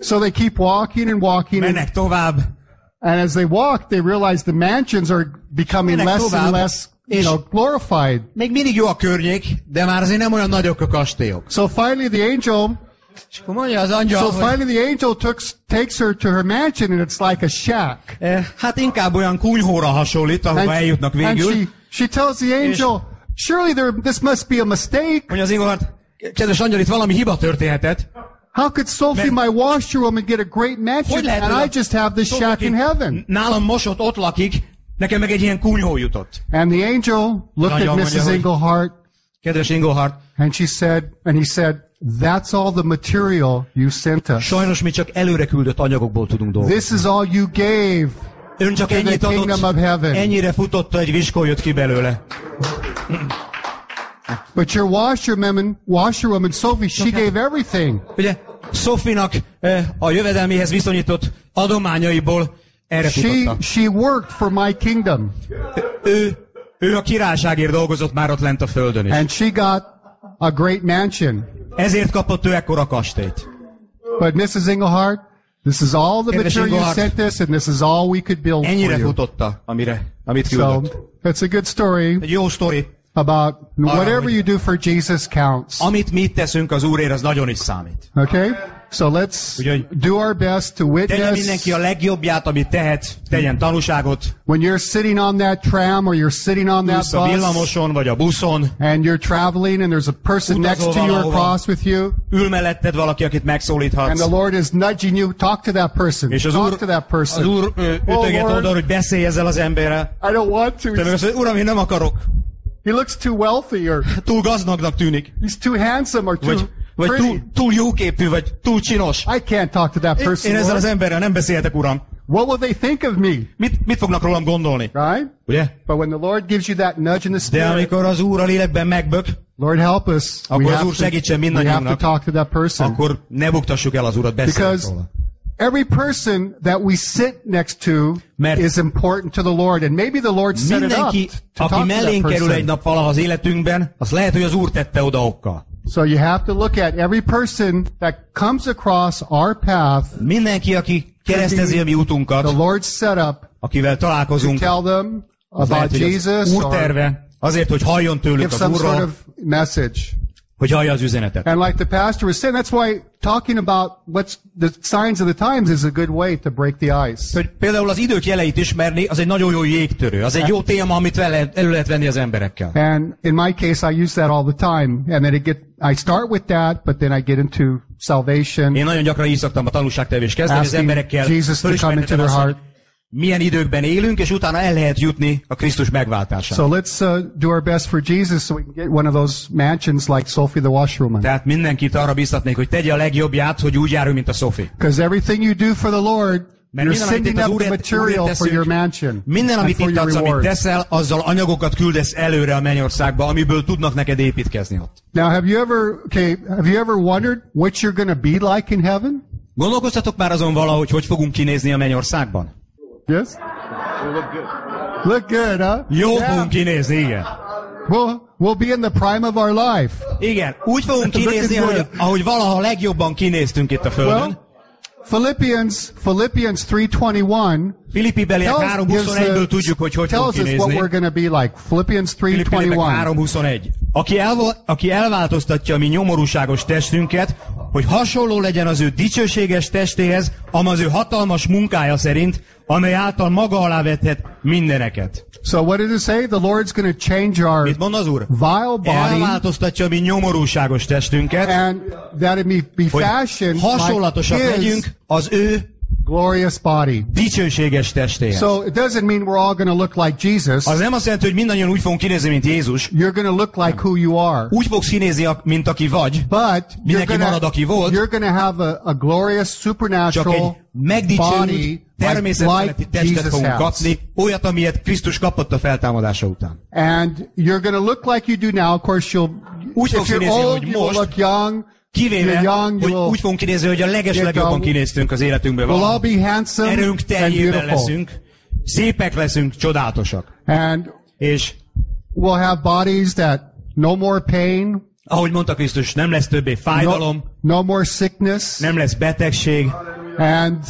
B: so they keep walking and walking, and,
C: tovább,
B: and as they walk, they realize the mansions are becoming
C: Mennek
B: less and
C: tovább,
B: less, you know, glorified.
C: még mindig jó a környék, de már azért nem olyan nagyok a kastélyok.
B: So finally, the angel.
C: És akkor mondja az angyal,
B: So
C: hogy
B: finally, the angel took, takes her to her mansion, and it's like a shack.
C: eh, hát inkább olyan kunyhóra hasonlít, ahova eljutnak
B: and
C: végül.
B: she she tells the angel, "Surely there, this must be a mistake.
C: Mondja az Inglehart, kedves angyal, itt valami hiba történhetett.
B: How could Sophie, my washerwoman, get a great
C: Hogy
B: mansion,
C: lehet,
B: and
C: hogy
B: I
C: a-
B: just have this
C: Szóval,
B: shack in
C: aki
B: heaven?"
C: Nálam mosott, ott lakik, nekem meg egy ilyen kunyhó jutott.
B: And the angel looked
C: Nagyon
B: at
C: mondja,
B: Mrs.
C: hogy-
B: Englehart
C: Kedves Inglehart,
B: And she said, and he said, that's all the material you sent us.
C: sajnos mi csak előre küldött anyagokból tudunk dolgozni.
B: This is all you gave.
C: Ön csak ennyit
B: kingdom
C: adott, ennyire futotta, egy viskó jött ki belőle.
B: But your washerwoman, washerwoman Sophie, she gave everything.
C: Ugye, Sofinak eh, a jövedelméhez viszonyított adományaiból erre
B: She, she worked for my kingdom.
C: Ő, ő a királyságért dolgozott már ott lent a földön is.
B: And she got a great mansion.
C: Ezért kapott ő ekkora kastélyt.
B: But Mrs. Englehart, this is all the
C: Kedves
B: material you
C: Englehart,
B: sent us, and this is all we could build for
C: Ennyire
B: you.
C: futotta, amire, amit
B: So,
C: küldött.
B: it's a good story
C: Egy jó sztori.
B: about whatever you do for Jesus counts.
C: Amit mi itt teszünk az Úrért, az nagyon is számít.
B: Okay? So let's
C: Úgyhogy-
B: do our best to witness.
C: mindenki a legjobbját, amit tehet, tegyen tanúságot,
B: When you're sitting on that tram or you're sitting on that
C: ülsz a
B: bus
C: villamoson vagy a buszon,
B: and you're traveling and there's a person next to you or across with you
C: ül melletted valaki, akit
B: and
C: megszólíthatsz,
B: the Lord is nudging you, talk to that person.
C: és az
B: talk
C: Úr,
B: to that person.
C: az úr ö,
B: Oh,
C: ütöget
B: Lord,
C: oda, hogy beszélj ezzel az emberrel.
B: I don't want to.
C: Te meg azt mondod, Uram, én nem akarok.
B: He looks too wealthy or
C: Túl gazdagnak tűnik.
B: he's too handsome or too
C: Vagy, vagy
B: pretty.
C: túl, túl jóképű, vagy túl csinos.
B: I can't talk to that person.
C: én ezzel az emberrel nem beszélhetek, Uram.
B: What will they think of me?
C: Mit, mit fognak rólam gondolni?
B: Right?
C: Ugye?
B: But when the Lord gives you that nudge in the
C: De
B: spirit,
C: amikor az Úr a lélekben megbök,
B: Lord help us.
C: Akkor
B: we
C: az Úr segítsen
B: we have to
C: mindannyiunknak.
B: talk to that person.
C: akkor ne buktassuk el az Urat, beszéljünk
B: Because
C: róla.
B: every person that we sit next to
C: Mert-
B: is important to the Lord, and maybe the Lord set it up
C: Mindenki, aki mellénk kerül egy nap valaha az életünkben, az lehet, hogy az Úr tette oda okkal.
B: So you have to look at every person that comes across our path.
C: Mindenki, aki keresztezi a mi
B: The
C: utunkat,
B: Lord set up
C: akivel
B: to
C: találkozunk,
B: tell them
C: lehet,
B: about
C: az
B: Jesus
C: Úr terve, azért, hogy halljon tőlük az
B: some sort
C: Úrról,
B: of message.
C: Hogy hallja az üzenetet.
B: And like the pastor was saying, that's why talking about what's the signs of the times is a good way to break the ice.
C: Hogy például az idők jeleit ismerni, az egy nagyon jó jégtörő. Az egy jó téma, amit vele, elő lehet venni az emberekkel.
B: And in my case, I use that all the time. And then it get, I start with that, but then I get into salvation.
C: Én nagyon gyakran így szoktam a tanúságtevés kezdeni az emberekkel.
B: Jesus to come into their
C: azt,
B: heart.
C: Milyen időkben élünk, és utána el lehet jutni a Krisztus megváltására.
B: So let's uh, do our best for Jesus so we can get one of those mansions like Sophie the washwoman.
C: Tehát mindenkit arra biztatnék, hogy tegye a legjobbját, hogy úgy járjon, mint a Sophie.
B: Because everything you do for the Lord,
C: Mert
B: you're
C: minden,
B: sending up the material
C: Úrért
B: for your
C: teszünk,
B: mansion
C: minden, amit itt adsz, amit teszel, azzal anyagokat küldesz előre a mennyországba, amiből tudnak neked építkezni ott.
B: Now, have you ever, okay, have you ever wondered what you're going to be like in heaven?
C: Gondolkoztatok már azon valahogy, hogy fogunk kinézni a mennyországban?
B: Yes? Look good, huh?
C: Jó
B: Yeah.
C: fogunk kinézni, igen.
B: We'll, we'll be in the prime of our life.
C: Igen, úgy fogunk kinézni, ahogy,
B: good.
C: ahogy valaha legjobban kinéztünk itt a Földön.
B: Well, Philippians, Philippians 3.21
C: Filippi beliek
B: tells, gives
C: 3.21-ből
B: the-
C: tudjuk, hogy hogy fog
B: tells us what
C: kinézni.
B: like. Philippians
C: Filippi
B: 3.21.
C: 3.21. Aki, elva, aki elváltoztatja a mi nyomorúságos testünket, hogy hasonló legyen az ő dicsőséges testéhez, amaz az ő hatalmas munkája szerint, amely által maga alá vethet mindeneket.
B: So what did it say? The Lord's going to change our
C: Mit mond az Úr?
B: vile body
C: Elváltoztatja mi nyomorúságos testünket,
B: and that it may be fashioned like
C: hasonlatosak
B: His
C: legyünk az ő
B: glorious body.
C: dicsőséges testéhez.
B: So it doesn't mean we're all going to look like Jesus.
C: Az nem azt jelenti, hogy mindannyian úgy fogunk kinézni, mint Jézus.
B: You're going to look like who you are.
C: Úgy fogsz kinézni, mint aki vagy,
B: But
C: Mindenki
B: going
C: marad, aki volt.
B: you're going to have a, a glorious
C: csak egy
B: supernatural
C: megdicsőült, természetfeletti
B: like
C: testet
B: Jesus
C: fogunk kapni, olyat, amilyet Krisztus kapott a feltámadása után.
B: And you're going to look like you do now. Of course, you'll.
C: Úgy
B: if you're old,
C: hogy
B: you will
C: most,
B: look young.
C: Kivéve, hogy úgy fogunk kinézni, hogy a legeslegjobban kinéztünk az
B: be handsome
C: Erőnk teljében leszünk, szépek leszünk, csodálatosak.
B: And
C: És
B: we'll have bodies that no more pain,
C: ahogy mondta Krisztus, nem lesz többé
B: no,
C: fájdalom,
B: no more sickness,
C: nem lesz betegség,
B: and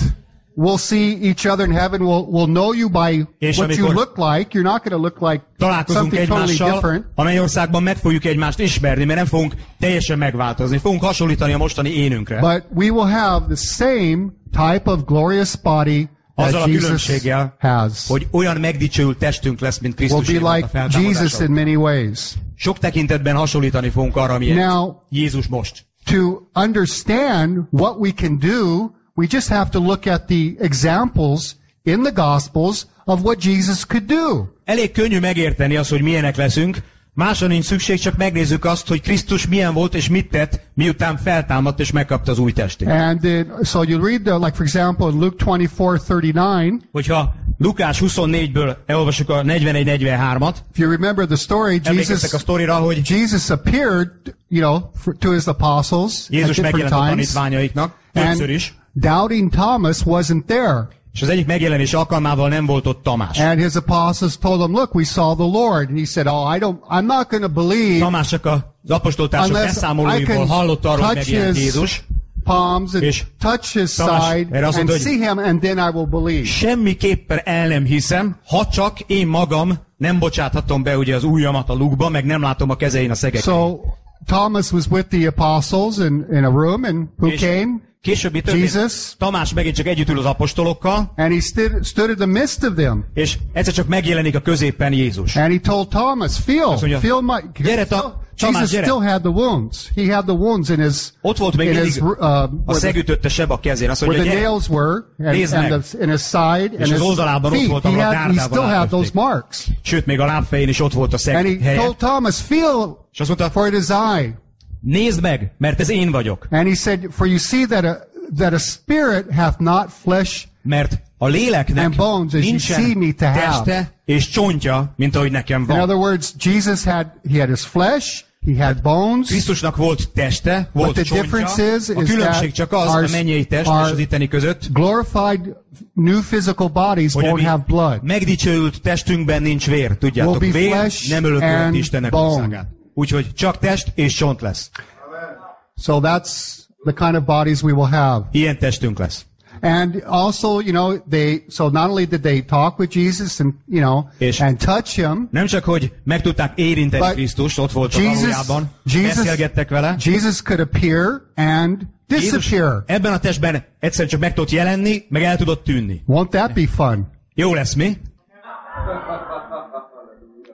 B: we'll see each other in heaven. We'll, we'll know you by
C: És
B: what you look like. You're not going to look like
C: találkozunk
B: something totally
C: egymással,
B: different.
C: a mennyországban meg fogjuk egymást ismerni, mert nem fogunk teljesen megváltozni. Fogunk hasonlítani a mostani énünkre.
B: But we will have the same type of glorious body
C: Azzal a
B: Jesus
C: különbséggel,
B: has.
C: hogy olyan megdicsőült testünk lesz, mint
B: We'll
C: Krisztus a
B: like Jesus
C: feltámadása.
B: in many ways.
C: Sok tekintetben hasonlítani fogunk arra, milyen
B: Now-
C: Jézus most.
B: To understand what we can do, we just have to look at the examples in the Gospels of what Jesus could do.
C: Elég könnyű megérteni azt, hogy milyenek leszünk, másra nincs szükség, csak megnézzük azt, hogy Krisztus milyen volt és mit tett, miután feltámadt és megkapta az új testét.
B: And then, so you read the, like for example, in Luke 24:39.
C: Hogyha Lukás 24-ből elolvasjuk a 41-43-at,
B: If you remember the story,
C: emlékeztek a
B: Jesus
C: sztorira, hogy
B: Jesus appeared, you know, to his apostles at
C: Jézus
B: different
C: megjelent a
B: times,
C: tanítványaiknak, többször
B: and
C: is,
B: doubting Thomas wasn't there.
C: és az egyik megjelenés alkalmával nem volt ott Tamás.
B: And his apostles told him, "Look, we saw the Lord." And he said, "Oh, I don't. I'm not going to believe
C: Tamás csak az apostoltársak beszámolóiból hallott arról, hogy megjelent Jézus.
B: palms and
C: És
B: touch his
C: Tamás
B: side and
C: mondta,
B: see him, and then I will believe."
C: Semmiképpen el nem hiszem, ha csak én magam nem bocsáthatom be ugye az ujjamat a lukba, meg nem látom a kezein a szegeket.
B: So Thomas was with the apostles in, in a room, and who
C: És
B: came?
C: Később mi történt?
B: Jesus.
C: Tamás megint csak együtt ül az apostolokkal,
B: And he stood, stood in the midst of them.
C: és egyszer csak megjelenik a középen Jézus.
B: And he told Thomas, feel,
C: mondja,
B: feel my,
C: "Gyere, Ta- Tamás,
B: Jesus
C: gyere."
B: still had the wounds. He had the wounds in his,
C: Ott volt még
B: in his,
C: mindig
B: uh,
C: a
B: where, the,
C: szegütötte seb a kezén. Azt
B: where
C: mondja,
B: the
C: gyere,
B: nails were, and,
C: Nézd
B: and
C: meg.
B: the, in his side, and
C: az
B: his
C: oldalában ott
B: feet.
C: volt,
B: He,
C: ahol a
B: had, he
C: dárdával
B: still had those
C: átlökték.
B: marks.
C: sőt, még a lábfején is ott volt a
B: And
C: szeg
B: he
C: helye.
B: told Thomas, feel,
C: És azt mondta,
B: for it is I.
C: nézd meg, mert ez én vagyok.
B: And he said, for you see that a, that a spirit hath not flesh
C: Mert a léleknek
B: And bones, as you see me
C: nincsen
B: to have.
C: teste és csontja, mint ahogy nekem
B: In
C: van.
B: other words, Jesus had, he had his flesh, he had bones,
C: Krisztusnak volt teste, volt
B: the
C: csontja.
B: difference is-
C: a
B: is
C: különbség csak az
B: our-
C: a mennyei test és az itteni között,
B: glorified new physical bodies
C: hogy
B: won't have blood.
C: megdicsőült testünkben nincs vér. Tudjátok, vér nem Istennek
B: bone.
C: országát. Úgyhogy csak test és csont lesz.
B: So that's the kind of bodies we will have.
C: Ilyen testünk lesz.
B: And also, you know, they, so not only did they talk with Jesus and, you know,
C: És-
B: and touch him,
C: Nem csak, hogy meg tudták érinteni Krisztust, ott volt
B: Jesus,
C: valójában,
B: Jesus,
C: beszélgettek vele.
B: Jesus could appear and disappear.
C: ebben a testben egyszerűen csak meg tudott jelenni, meg el tudott tűnni.
B: Won't that be fun?
C: Jó lesz mi?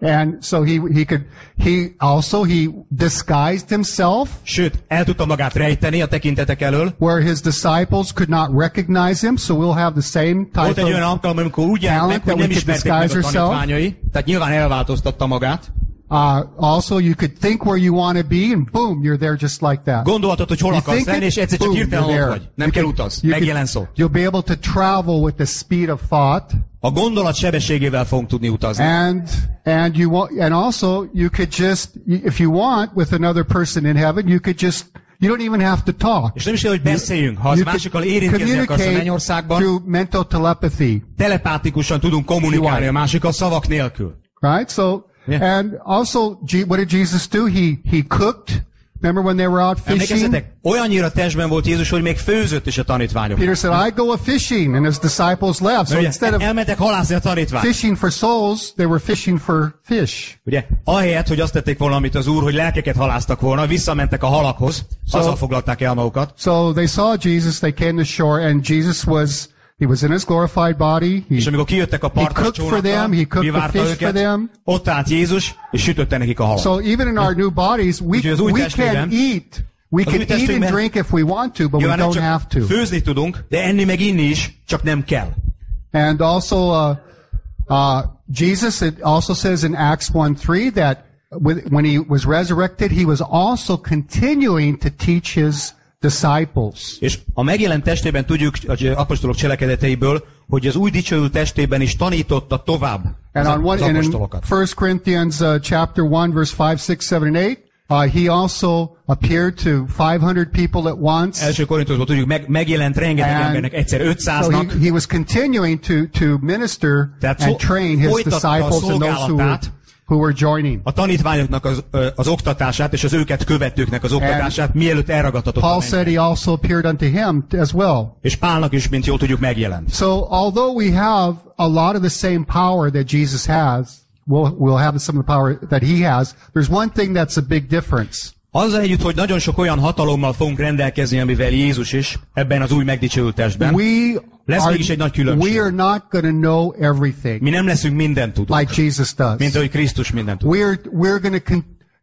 B: And so he, he could, he also, he disguised himself
C: Sőt, el tudta magát rejteni a tekintetek elől.
B: where his disciples could not recognize him. So we'll have the same type
C: Volt egy olyan alkalom, amikor úgy jelent meg, hogy nem ismerték meg a tanítványai. Tehát nyilván elváltoztatta magát.
B: Uh, also you could think where you want to be and boom, you're there just like that.
C: Gondolhatod, hogy hol
B: You
C: akarsz lenni, és egyszer csak hirtelen ott vagy. Nem
B: You
C: kell utaz. Megjelen szó.
B: You'll be able to travel with the speed of thought
C: A gondolat sebességével fogunk tudni utazni.
B: and, and you want, and also you could just, if you want with another person in heaven, you could just, you don't even have to talk.
C: És nem is kell, hogy beszéljünk. Ha az másikkal érintkezni akarsz a mennyországban,
B: through mental telepathy,
C: telepátikusan tudunk kommunikálni a másikkal szavak nélkül.
B: right? So,
C: Yeah.
B: and also, what did Jesus do? He, he cooked Remember when they were out fishing?
C: Olyannyira testben volt Jézus, hogy még főzött is a tanítványok.
B: Peter said, I go a fishing, and his disciples left. So
C: Ugye,
B: instead of
C: elmentek halászni a tanítvány.
B: fishing for souls, they were fishing for fish.
C: Ugye, ahelyett, hogy azt tették volna, amit az úr, hogy lelkeket haláztak volna, visszamentek a halakhoz, azzal foglalták el magukat.
B: So they saw Jesus, they came to shore, and Jesus was, he was in his glorified body. He,
C: És amikor kijöttek a partra
B: cooked for them, he cooked the fish for
C: őket,
B: them.
C: ott állt Jézus, és sütötte nekik a halat.
B: so even in our new bodies, we,
C: Úgyhogy az új
B: we can eat. We can eat and drink if we want to, but we don't have to.
C: főzni tudunk, de enni meg inni is, csak nem kell.
B: And also, uh, uh, Jesus, it also says in Acts 1 3 that with- when he was resurrected, he was also continuing to teach his disciples.
C: És a megjelent testében tudjuk az apostolok cselekedeteiből, hogy az új dicsőült testében is tanította tovább az,
B: And on
C: az
B: one, and in
C: apostolokat.
B: 1 Corinthians uh, chapter 1 verse 5, 6, 7, and 8, uh, he also appeared to 500 people at once.
C: Első Korintusban tudjuk, meg, megjelent rengeteg
B: And
C: embernek, egyszer
B: So
C: 500-nak,
B: he, he was continuing to, to minister
C: Tehát
B: and train his disciples and those who were. Who were joining.
C: a tanítványoknak az, az oktatását, és az őket követőknek az oktatását, mielőtt elragadtatott
B: Paul said he also appeared unto him as well.
C: És Pálnak is, mint jól tudjuk, megjelent.
B: So although we have a lot of the same power that Jesus has, we'll, we'll have some of the power that he has, there's one thing that's a big difference.
C: Azzal együtt, hogy nagyon sok olyan hatalommal fogunk rendelkezni, amivel Jézus is ebben az új megdicsőült testben.
B: We
C: Lesz
B: are,
C: mégis egy nagy különbség.
B: we are not going to know everything
C: Mi nem leszünk mindent tudók,
B: like Jesus does.
C: mint ahogy Krisztus mindent tud.
B: We're, we're going to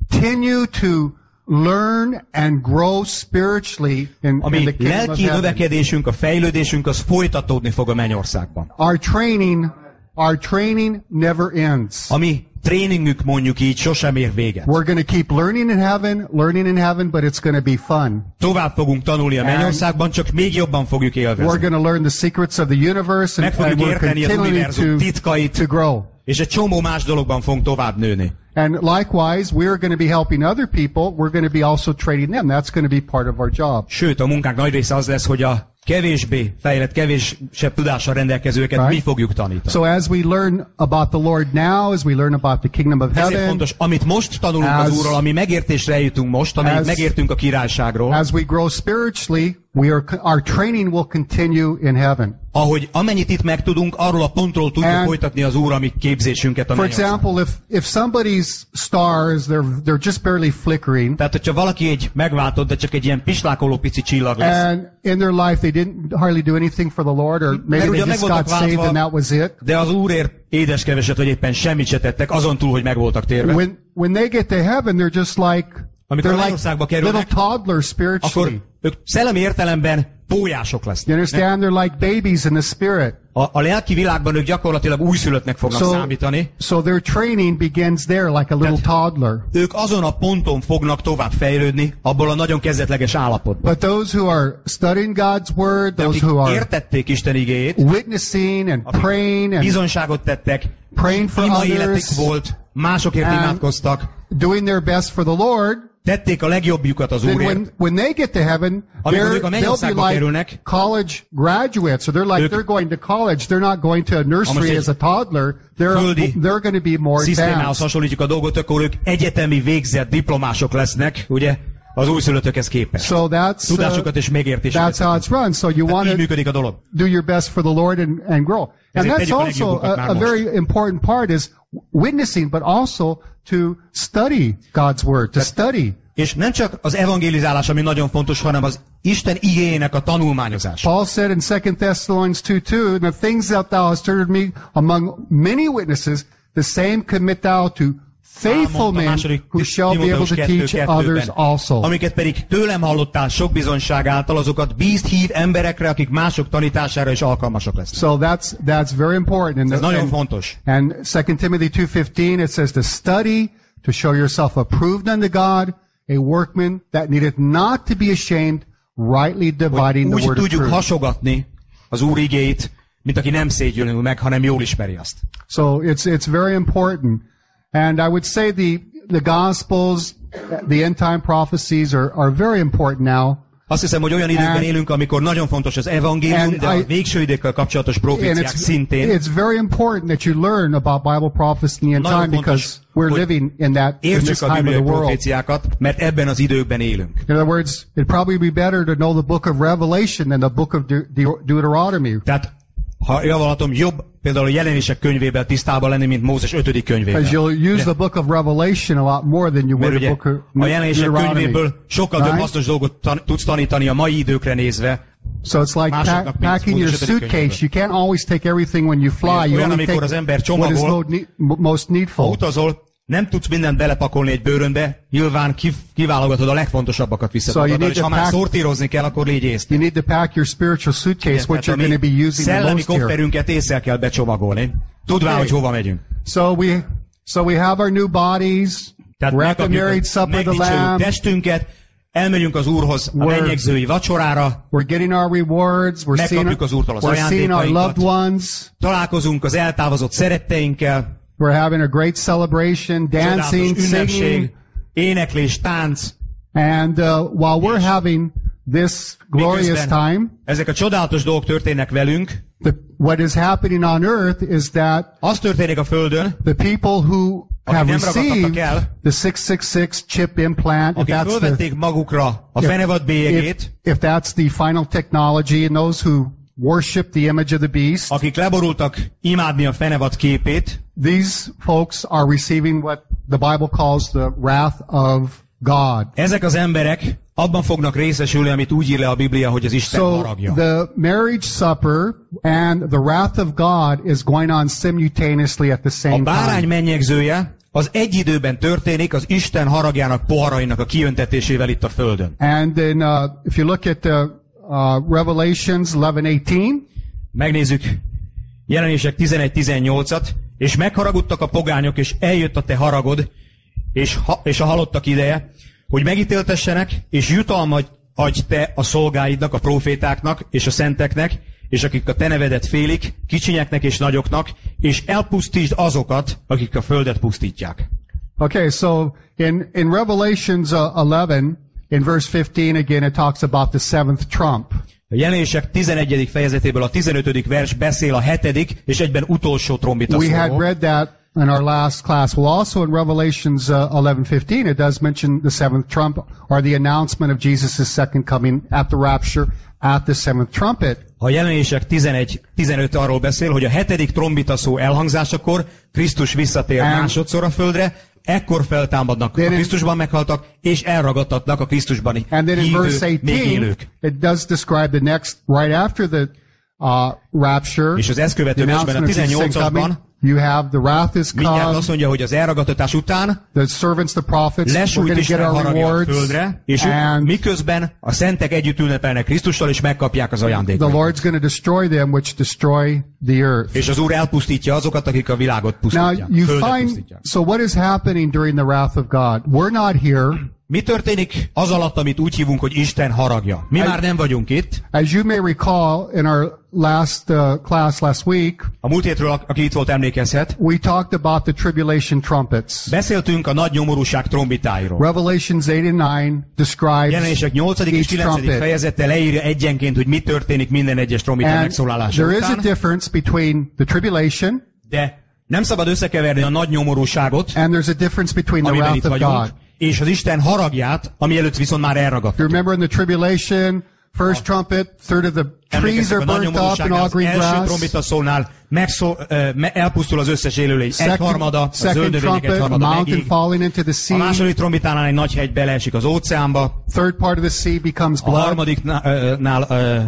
B: continue to learn and grow spiritually in, in
C: A
B: the kingdom of
C: lelki
B: heaven.
C: növekedésünk, a fejlődésünk, az folytatódni fog a mennyországban.
B: Our training, our training never ends.
C: A mi tréningünk mondjuk így sosem ér véget.
B: We're going to keep learning in heaven, learning in heaven, but it's going to be fun.
C: Tovább fogunk tanulni a mennyországban, csak még jobban fogjuk
B: We're
C: élvezni.
B: going to learn the secrets of the universe and,
C: Meg fogjuk
B: and we're
C: érteni az univerzum
B: to,
C: titkait,
B: to grow.
C: és egy csomó más dologban fogunk tovább nőni.
B: And likewise, we're going to be helping other people. We're going to be also training them. That's going to be part of our job.
C: Sőt, a munkánk nagy része az lesz, hogy a kevésbé fejlett, kevésebb tudással rendelkezőket
B: Right.
C: mi fogjuk tanítani.
B: So as we learn about the Lord now, as we learn about the kingdom of
C: Ezért
B: heaven,
C: fontos, amit most tanulunk
B: As-
C: az Úrról, ami megértésre eljutunk most, amit megértünk a királyságról,
B: as we grow spiritually, we are, our training will continue in heaven.
C: ahogy amennyit itt megtudunk, arról a pontról tudjuk
B: And-
C: folytatni az Úr, ami képzésünket a
B: For example, if, if somebody's stars, they're, they're just barely flickering,
C: Tehát, hogyha valaki egy megváltott, de csak egy ilyen pislákoló pici csillag lesz,
B: and in their life they didn't hardly do anything for the Lord, or maybe they just got
C: voltak
B: saved
C: váltva-
B: and that was it.
C: de az Úrért édeskeveset, vagy éppen semmit se tettek, azon túl, hogy meg voltak térve,
B: When, when they get to heaven, they're just like,
C: Amikor
B: they're like
C: mennyországba
B: little
C: kerülnek,
B: toddlers spiritually.
C: akkor ők szellemi értelemben pólyások
B: You
C: lesznek.
B: understand? They're like babies in the spirit.
C: A, a lelki világban ők gyakorlatilag újszülöttnek fognak
B: So,
C: számítani.
B: so their training begins there like a little toddler.
C: Ők azon a ponton fognak tovább fejlődni, abból a nagyon kezdetleges állapotból.
B: But those who are studying God's word,
C: De
B: those
C: akik
B: who are
C: értették Isten igéjét,
B: witnessing and praying and
C: bizonyságot tettek,
B: praying for
C: ima életük
B: others,
C: volt, másokért imádkoztak,
B: doing their best for the Lord,
C: tették a legjobbjukat az
B: then
C: Úrért,
B: when, when they get to heaven,
C: Amikor
B: they're,
C: ők a
B: they'll be
C: mennyországba
B: like
C: kerülnek,
B: college graduates. So they're like,
C: ők-
B: they're going to college. They're not going to a nursery
C: egy
B: as a toddler. They're,
C: földi
B: they're going to be more
C: szisztémához
B: advanced.
C: hasonlítjuk a dolgot, akkor ők egyetemi végzett diplomások lesznek, ugye, az újszülöttökhez képest.
B: So that's, uh,
C: Tudásukat és megértésüket.
B: that's how it's run. So you want
C: Így
B: to
C: működik a dolog.
B: do your best for the Lord and, and grow. And
C: Ezért
B: that's
C: tegyük a
B: also
C: már
B: a, a
C: most.
B: very important part is witnessing, but also to study God's word, to study.
C: És nem csak az evangelizálás, ami nagyon fontos, hanem az Isten igényének a tanulmányozása.
B: Paul said in 2 Thessalonians 2 2, the things that thou hast heard me among many witnesses, the same commit thou to faithful men who shall be able to
C: 2,
B: teach
C: 2-ben.
B: others also.
C: Amiket pedig tőlem hallottál sok bizonyság által, azokat bízd hív emberekre, akik mások tanítására is alkalmasak lesznek.
B: So that's, that's very important. And,
C: Ez nagyon fontos.
B: and 2 Timothy 2.15, it says to study, to show yourself approved unto God, a workman that needeth not to be ashamed, rightly dividing the
C: Úgy
B: word of
C: tudjuk
B: truth.
C: hasogatni az Úr igéit, mint aki nem szégyülünk meg, hanem jól ismeri azt.
B: So it's it's very important, and I would say the the Gospels, the end time prophecies are are very important now.
C: A Azt hiszem, hogy olyan időkben
B: And-
C: élünk, amikor nagyon fontos az evangélium, de a
B: I-
C: végső időkkel kapcsolatos proféciák
B: it's,
C: szintén.
B: it's very important that you learn about Bible prophecy in the end time because we're living in that in this
C: a
B: time of the world.
C: mert ebben az időkben élünk.
B: In other words, it'd probably be better to know the book of Revelation than the book of De- De- Deuteronomy.
C: Tehát, ha javallatom, jobb például a jelenések könyvében tisztában lenni, mint Mózes 5. könyvében.
B: Because you'll use the book of Revelation a lot more than you would the book of
C: a jelenések könyvéből sokkal több hasznos dolgot tan- tudsz tanítani a mai időkre nézve.
B: So it's like
C: még
B: packing your suitcase. You can't always take everything when you fly. You
C: Olyan,
B: only
C: az
B: take what is most
C: Ha
B: needful.
C: utazol, nem tudsz mindent belepakolni egy bőrönbe, nyilván kiv- kiválogatod a legfontosabbat viszed
B: So need
C: és ha már szortírozni kell, akkor légy észre.
B: You need to pack your spiritual suitcase,
C: Tehát
B: you're going to be using the most
C: kofferünket észre kell becsomagolni. Tudván,
B: Okay.
C: hogy hova megyünk.
B: So we, so we have our new bodies.
C: Tehát
B: We're at the married supper of the Lamb.
C: testünket, elmegyünk az Úrhoz a mennyegzői vacsorára,
B: We're getting our rewards. We're seeing,
C: Megkapjuk az Úrtól az
B: we're seeing our loved
C: ajándékainkat.
B: ones.
C: találkozunk az eltávozott szeretteinkkel,
B: We're having a great celebration, dancing, singing.
C: éneklés, tánc.
B: And uh, while we're having this glorious time,
C: ezek a csodálatos dolgok történnek velünk,
B: the, what is happening on earth is that
C: az történik a Földön,
B: the people who have received
C: el,
B: the 666 chip implant, if that's the,
C: magukra a fenevad
B: if, if that's the final technology, and those who worship the image of the beast,
C: akik leborultak imádni a fenevad képét,
B: these folks are receiving what the Bible calls the wrath of God.
C: ezek az emberek abban fognak részesülni, amit úgy ír le a Biblia, hogy az Isten
B: So
C: haragja.
B: the marriage supper and the wrath of God is going on simultaneously at the
C: A
B: same
C: bárány
B: time.
C: mennyegzője az egy időben történik az Isten haragjának poharainak a kiöntetésével itt a Földön.
B: And then uh, if you look at the uh, Revelations 11:18,
C: Megnézzük. Jelenések 11-18-at, és megharagudtak a pogányok, és eljött a te haragod, és, ha, és a halottak ideje, hogy megítéltessenek, és jutalmat adj te a szolgáidnak, a profétáknak, és a szenteknek, és akik a te nevedet félik, kicsinyeknek és nagyoknak, és elpusztítsd azokat, akik a földet pusztítják.
B: Okay, so in, in Revelations uh, 11, in verse 15, again, it talks about the seventh trump.
C: A jelenések 11. fejezetéből a 15. vers beszél a hetedik és egyben utolsó trombita
B: We had read that in our last class. Well, also in Revelations uh, 11:15, it does mention the seventh trump or the announcement of Jesus' second coming at the rapture at the seventh trumpet.
C: A jelenések 11-15 arról beszél, hogy a hetedik trombita szó elhangzásakor Krisztus visszatér másodszor a földre, ekkor feltámadnak a Krisztusban meghaltak, és elragadtatnak a Krisztusban
B: And Még in verse it does describe the next, right after the uh, rapture,
C: és az ezt követő versben a
B: 18-ban you have the wrath is
C: mindjárt
B: come,
C: azt mondja, hogy az elragadtatás után
B: the servants, the prophets,
C: lesújt Isten haragja a földre, és
B: and
C: miközben a szentek együtt ünnepelnek Krisztussal, és megkapják az
B: the
C: ajándékot.
B: Lord's going to destroy them which destroy the earth.
C: És az Úr elpusztítja azokat, akik a világot
B: Now
C: pusztítják.
B: you
C: földet
B: find,
C: pusztítják.
B: so what is happening during the wrath of God? We're not here.
C: Mi történik az alatt, amit úgy hívunk, hogy Isten haragja? Mi már nem vagyunk itt.
B: As you may recall, in our last uh, class last week,
C: A múlt hétről, aki itt volt, emlékezhet.
B: we talked about the tribulation trumpets.
C: Beszéltünk a nagy nyomorúság trombitáiról.
B: Revelations 8 and 9 describes
C: Jelenések 8. és
B: each
C: 9.
B: trumpet.
C: fejezete leírja egyenként, hogy mi történik minden egyes trombita megszólalása
B: there is a
C: után.
B: difference between the tribulation
C: De nem szabad összekeverni a nagy nyomorúságot,
B: and there's a difference between the wrath of God.
C: És az Isten haragját, ami előtt viszont már
B: You
C: elragadtak.
B: remember in the tribulation, first trumpet, third of the trees are
C: a
B: burnt up and all green
C: első
B: grass.
C: trombita szólnál megszó, ö, me, elpusztul az összes élőlény. Egy
B: Second,
C: harmada, a zöld növények egy
B: a
C: harmada
B: mountain
C: megég.
B: falling into the
C: A
B: sea.
C: második trombitánál egy nagy hegy beleesik az óceánba.
B: Third part of the sea becomes
C: A
B: blood.
C: harmadiknál ö,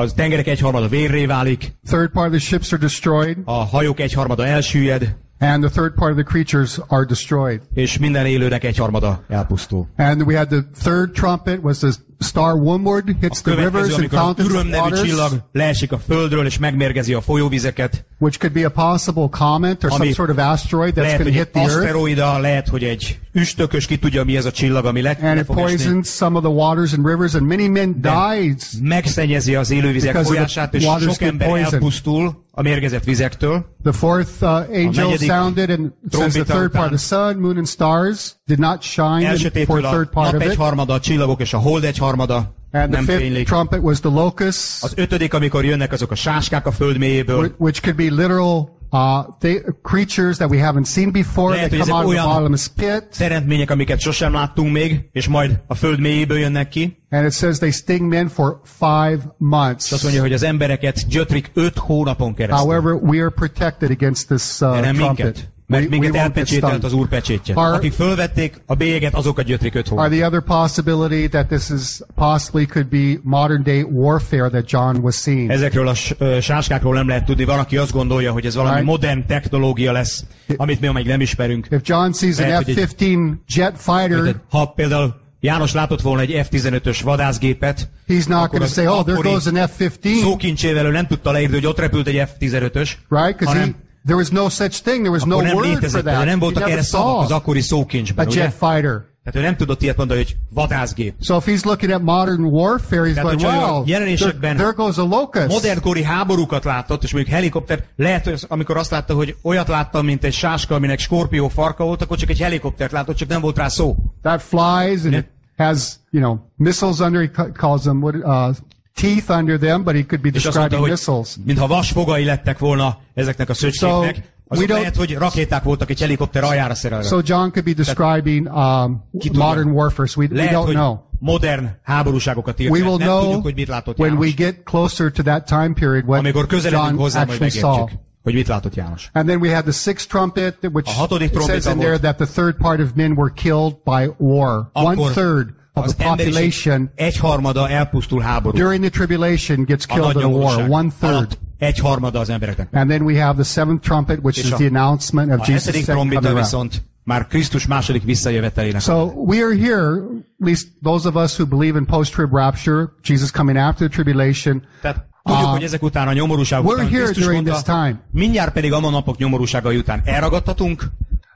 C: a tengerek egyharmada vérré válik.
B: Third part of the ships are destroyed.
C: A hajók egyharmada elsüllyed,
B: And the third part of the creatures are destroyed.
C: és minden élőnek egyharmada elpusztul.
B: And we had the third trumpet was the star onward hits the rivers and fountains of waters,
C: leesik a földről, és megmérgezi a folyóvizeket.
B: which could be a possible comet or some sort of asteroid that's going to hit the earth.
C: aszteroida, lehet, hogy egy üstökös, ki tudja, mi ez a csillag, ami le,
B: And it poisons some of the waters and rivers and many men died.
C: Megszennyezi az élővizek
B: of
C: folyását, és sok ember
B: poisoned.
C: elpusztul a mérgezett vizektől.
B: The fourth uh, angel sounded and says the third part, the sun, moon, and stars did not shine for a third part of it.
C: harmada, a csillagok és a hold egy harmada
B: And the fifth
C: fénylik.
B: trumpet was the locusts,
C: Az ötödik, amikor jönnek azok a sáskák a föld mélyéből.
B: whi- which could be literal uh, they, creatures that we haven't seen before
C: Lehet, hogy
B: come out of the bottomless pit.
C: Teremtmények, amiket sosem láttunk még, és majd a föld mélyéből jönnek ki.
B: And it says they sting men for five
C: És azt
B: months.
C: mondja, hogy az embereket gyötrik öt hónapon keresztül.
B: However, we are protected against this uh,
C: minket,
B: trumpet.
C: Mert minket elpecsételt az Úr pecsétje.
B: Are-
C: Akik fölvették a bélyeget, azokat gyötrik öt
B: Are
C: hónapon.
B: the other possibility that this is possibly could be modern day warfare that John was seeing?
C: Ezekről a sáskákról nem lehet tudni. Van, aki azt gondolja, hogy ez valami
B: Right.
C: modern technológia lesz, amit mi még nem ismerünk.
B: If John sees an
C: Lehet, hogy egy-
B: F-15 jet fighter,
C: Ha például János látott volna egy F-15-ös vadászgépet,
B: he's not going to say, oh, there goes an F-15,
C: szókincsével ő nem tudta leírni, hogy ott repült egy F-15-ös,
B: right?
C: Hanem
B: there was no such thing. There was no
C: nem
B: word for
C: létezett, de
B: that.
C: nem voltak erre szavak az akkori szókincsben,
B: a
C: ugye?
B: jet fighter.
C: Tehát ő nem tudott ilyet mondani, hogy vadászgép.
B: So if he's looking at modern warfare, he's
C: Tehát, hogyha
B: wow,
C: jelenésekben
B: there, there goes a locust.
C: Modernkori háborúkat látott, és mondjuk helikopter, lehet, hogy amikor azt látta, hogy olyat láttam, mint egy sáska, aminek skorpió farka volt, akkor csak egy helikoptert látott, csak nem volt rá szó.
B: that flies and it has, you know, missiles under, ca- calls them, what, uh, teeth under them, but he could be
C: mondta,
B: describing
C: hogy
B: missiles.
C: mintha vasfogai lettek volna ezeknek a szöcskéknek,
B: So,
C: azok
B: we don't-
C: lehet, hogy rakéták voltak egy helikopter aljára szerelve.
B: So John could be describing um, modern warfare. So we, we
C: lehet,
B: don't
C: hogy
B: know.
C: modern háborúságokat írt.
B: We will
C: nem
B: know
C: tudjuk, hogy mit látott
B: when we
C: János.
B: get closer to that time period what
C: Amikor közeledünk
B: John
C: hozzá, majd
B: actually saw.
C: megértjük, hogy mit látott János.
B: And then we have the sixth trumpet, which says in there that the third part of men were killed by war. One
C: Akkor
B: third of
C: az
B: the population
C: egyharmada elpusztul háború.
B: during the tribulation gets killed in war. One third.
C: alatt egyharmada az embereknek.
B: And then we have the seventh trumpet, which is the announcement of Jesus' second coming around.
C: már Krisztus második visszajövetelének.
B: So we are here, at least those of us who believe in post-trib rapture, Jesus coming after the tribulation.
C: Tehát tudjuk,
B: Ah.
C: hogy ezek után a nyomorúság után Krisztus mondta, mindjárt pedig a napok nyomorúságai után elragadtatunk,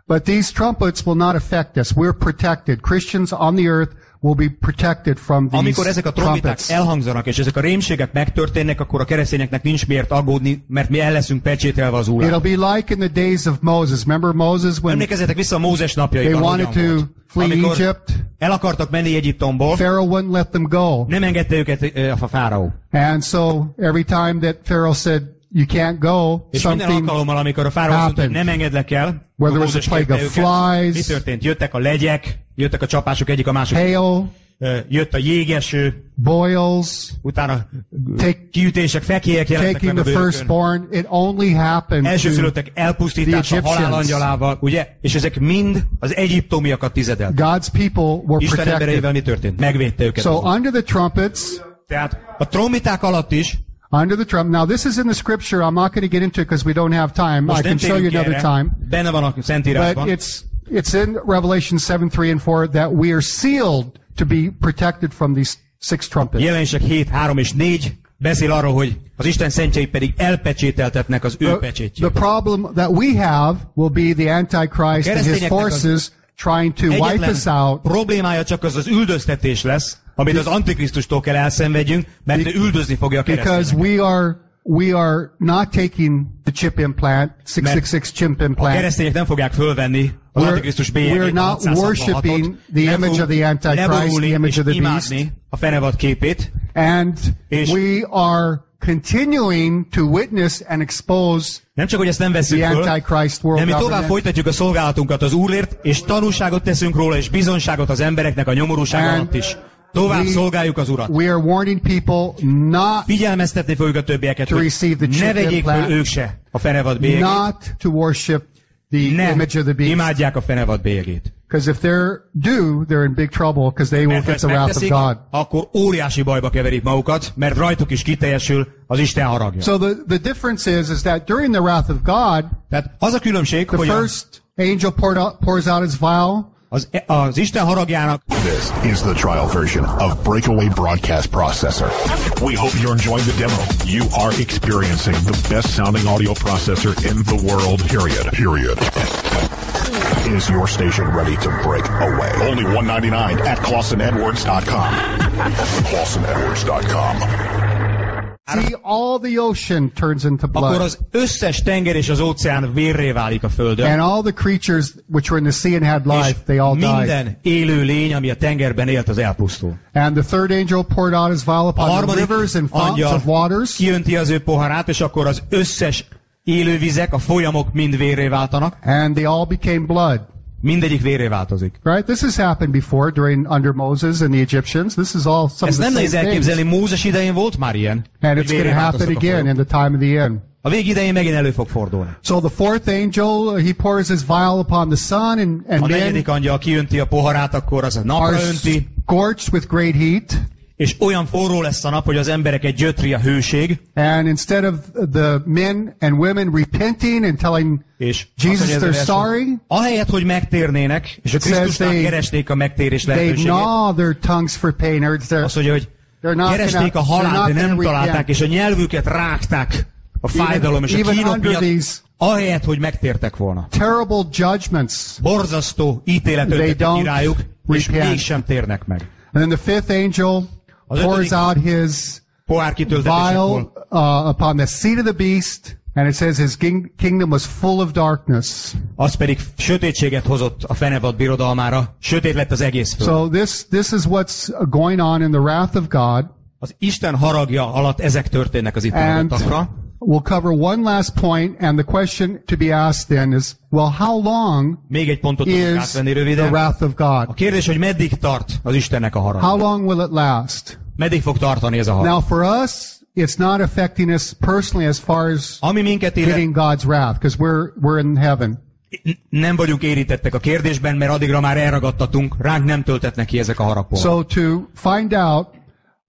B: But these trumpets will not affect us. We're protected. Christians on the earth will be protected from these
C: amikor ezek a trombiták elhangzanak, és ezek a rémségek megtörténnek, akkor a keresztényeknek nincs miért aggódni, mert mi el leszünk pecsételve az
B: It'll
C: Úrral.
B: be like in the days of Moses. Remember Moses when
C: Emlékezzetek vissza a Mózes
B: they
C: napjaiban,
B: wanted
C: hogyan
B: to
C: volt.
B: flee
C: Amikor
B: Egypt,
C: el akartak menni Egyiptomból,
B: Pharaoh wouldn't let them go.
C: nem engedte őket ö, a fáraó.
B: And so every time that Pharaoh said, you can't go,
C: És minden alkalommal, amikor a fáraó azt mondta, nem engedlek el,
B: Whether
C: akkor
B: it was a plague of flies,
C: Mi történt? Jöttek a legyek, jöttek a csapások egyik a másik.
B: hail,
C: Jött a jégeső,
B: boils,
C: utána
B: Take-
C: kiütések, fekélyek jelentek meg a
B: the
C: bőrökön.
B: firstborn. It only happened
C: Elsőszülöttek elpusztítása
B: the
C: halál angyalával, ugye? És ezek mind az egyiptomiakat tizedelt.
B: God's people were
C: Isten embereivel mi történt? Megvédte őket.
B: So
C: az Úr.
B: under the trumpets,
C: Tehát a trombiták alatt is,
B: under the trump. Now this is in the scripture. I'm not going to get into it because we don't have time. I can show you another
C: erre,
B: time.
C: benne van a
B: But it's it's in Revelation 7, 3 and 4 that we are sealed to be protected from these six trumpets.
C: jelenések 7, 3 és 4 beszél arról, hogy az Isten szentjei pedig elpecsételtetnek az ő
B: The,
C: pecsétjét.
B: the problem that we have will be the Antichrist and his forces trying to wipe
C: Egyetlen
B: us out
C: problémája csak az az üldöztetés lesz, amit az Antikrisztustól kell elszenvedjünk, mert ő üldözni fogja a
B: because
C: keresztényeket.
B: we are we are not taking the chip implant, 666 chip
C: A
B: implant.
C: keresztények nem fogják fölvenni az Antikrisztus
B: we're
C: bélyegét,
B: not
C: 666-ot,
B: worshiping the
C: nem
B: image of the Antichrist,
C: leborulni
B: the image of the
C: imádni a fenevad képét,
B: And we are continuing to witness and expose
C: Nem csak, hogy ezt nem veszünk föl, de mi tovább folytatjuk a szolgálatunkat az Úrért, és tanúságot teszünk róla, és bizonságot az embereknek a nyomorúság alatt is. Tovább
B: we-
C: szolgáljuk az Urat.
B: we are warning people not
C: Figyelmeztetni fogjuk a többieket,
B: To
C: hogy ne vegyék föl ők se a fenevad bélyegét.
B: not to worship the
C: Ne
B: image of the beast.
C: imádják a fenevad bélyegét.
B: Because if they're do, they're in big trouble because they will get the wrath of God.
C: akkor óriási bajba keverik magukat, mert rajtuk is kiteljesül az Isten haragja.
B: So the, the difference is, is that during the wrath of God,
C: Tehát az a különbség,
B: the
C: hogy
B: first angel poured out, pours out his vial,
C: az, az Isten haragjának
D: This is the trial version of Breakaway Broadcast Processor. We hope you're enjoying the demo. You are experiencing the best sounding audio processor in the world, period. Period. Is your station ready to break away? Only 199 at ClawsonEdwards.com. ClawsonEdwards.com.
B: See, all the ocean turns into blood.
C: akkor az összes tenger és az óceán vérré válik a földön.
B: And all the creatures which were in the sea and had life, they all died.
C: minden élő lény, ami a tengerben élt, az elpusztul.
B: And the third angel poured out his vial upon the rivers and fountains of waters.
C: kijönti az ő poharát, és akkor az összes élővizek, a folyamok mind vérré váltanak.
B: And they all became blood.
C: Mindegyik vérré változik.
B: Right? This has happened before during under Moses and the Egyptians. This is all some
C: Ez
B: of
C: nem
B: the
C: nehéz
B: same things.
C: elképzelni, Mózes idején volt már ilyen.
B: And it's going to happen
C: a
B: again in the time of the end.
C: A vég idején megint elő fog fordulni.
B: So the fourth angel, he pours his vial upon the sun and,
C: A
B: and men
C: negyedik angyal kijönti a poharát, akkor az a napra önti,
B: scorched with great heat.
C: És olyan forró lesz a nap, hogy az embereket gyötri a hőség,
B: And instead of the men and women repenting and telling
C: és
B: Jesus
C: mondja
B: they're sorry,
C: Ahelyett, hogy megtérnének, és a Krisztusnál
B: they-
C: keresnék a megtérés
B: they
C: lehetőségét,
B: gnaw their tongues for pain. Or they're,
C: azt mondja, hogy keresték a halált, de nem találták, és a nyelvüket rágták a fájdalom és a kínok miatt, ahelyett, hogy megtértek volna.
B: terrible judgments.
C: Borzasztó ítélet
B: They don't
C: királyuk, és mégsem térnek meg.
B: And then the fifth angel
C: Az
B: pours out his
C: Pohár
B: vial uh, upon the seat of the beast, and it says his king- kingdom was full of darkness.
C: Az pedig sötétséget hozott a fenevad birodalmára, sötét lett az egész föld.
B: So this this is what's going on in the wrath of God.
C: Az Isten haragja alatt ezek történnek az itt
B: And. We'll cover one last point, and the question to be asked then is, well, how long
C: Még egy pontot tudunk
B: is
C: átvenni
B: the
C: röviden.
B: wrath of
C: A
B: God?
C: kérdés, hogy meddig tart az Istennek a harag?
B: How long will it last?
C: Meddig fog tartani ez a harag?
B: Now, for us, it's not affecting us personally as far as
C: Ami minket illet,
B: getting God's wrath, because we're we're in heaven.
C: nem vagyunk érintettek a kérdésben, mert addigra már elragadtatunk, ránk nem töltetnek ki ezek a haragpor.
B: So to find out,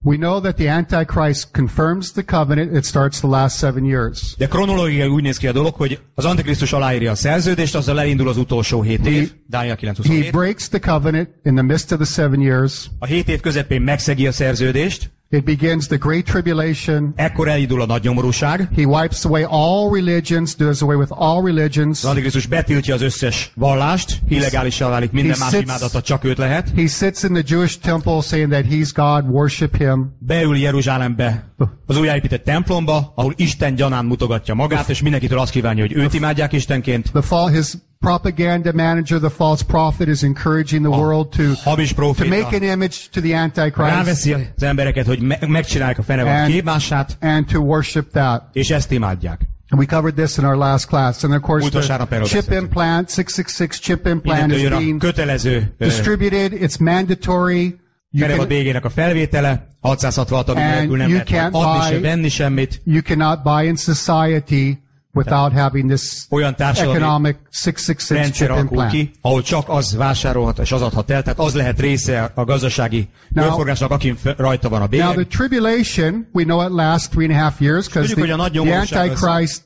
B: we know that the Antichrist confirms the covenant. It starts the last seven years.
C: De kronológiai úgy néz ki a dolog, hogy az Antikrisztus aláírja a szerződést, azzal elindul az utolsó 7 év, Dániel
B: He
C: 927.
B: breaks the covenant in the midst of the seven years.
C: A 7 év közepén megszegi a szerződést,
B: It begins the Great Tribulation.
C: ekkor elindul a nagy nyomorúság,
B: He wipes away all religions, does away with all religions.
C: az Antikrisztus betiltja az összes vallást, illegálisá válik minden más imádata, csak őt lehet.
B: He sits in the Jewish temple saying that he's God, worship him.
C: Beül Jeruzsálembe, az újjáépített templomba, ahol Isten gyanán mutogatja magát, és mindenkitől azt kívánja, hogy őt imádják Istenként.
B: The fall, his propaganda manager, the false prophet, is encouraging the world to, to make an image to the Antichrist
C: ráveszi az embereket, hogy me- megcsinálják a fenevad képmását,
B: and to worship that.
C: és ezt imádják.
B: And we covered this in our last class. And of course, the chip implant, 666 chip implant is
C: a
B: being
C: kötelező
B: distributed. It's mandatory. You,
C: fenevad
B: can,
C: végének a felvétele, 666 tag
B: And
C: nélkül nem lehet adni se, venni semmit.
B: you cannot buy in society without having this
C: Olyan
B: economic 666
C: rendszer alakul ki, ahol csak az vásárolhat és az adhat el, tehát az lehet része a gazdasági körforgásnak, akin rajta van a
B: Now the
C: bélyeg.
B: tribulation, we know it lasts three and a half years because
C: a
B: the, the Antichrist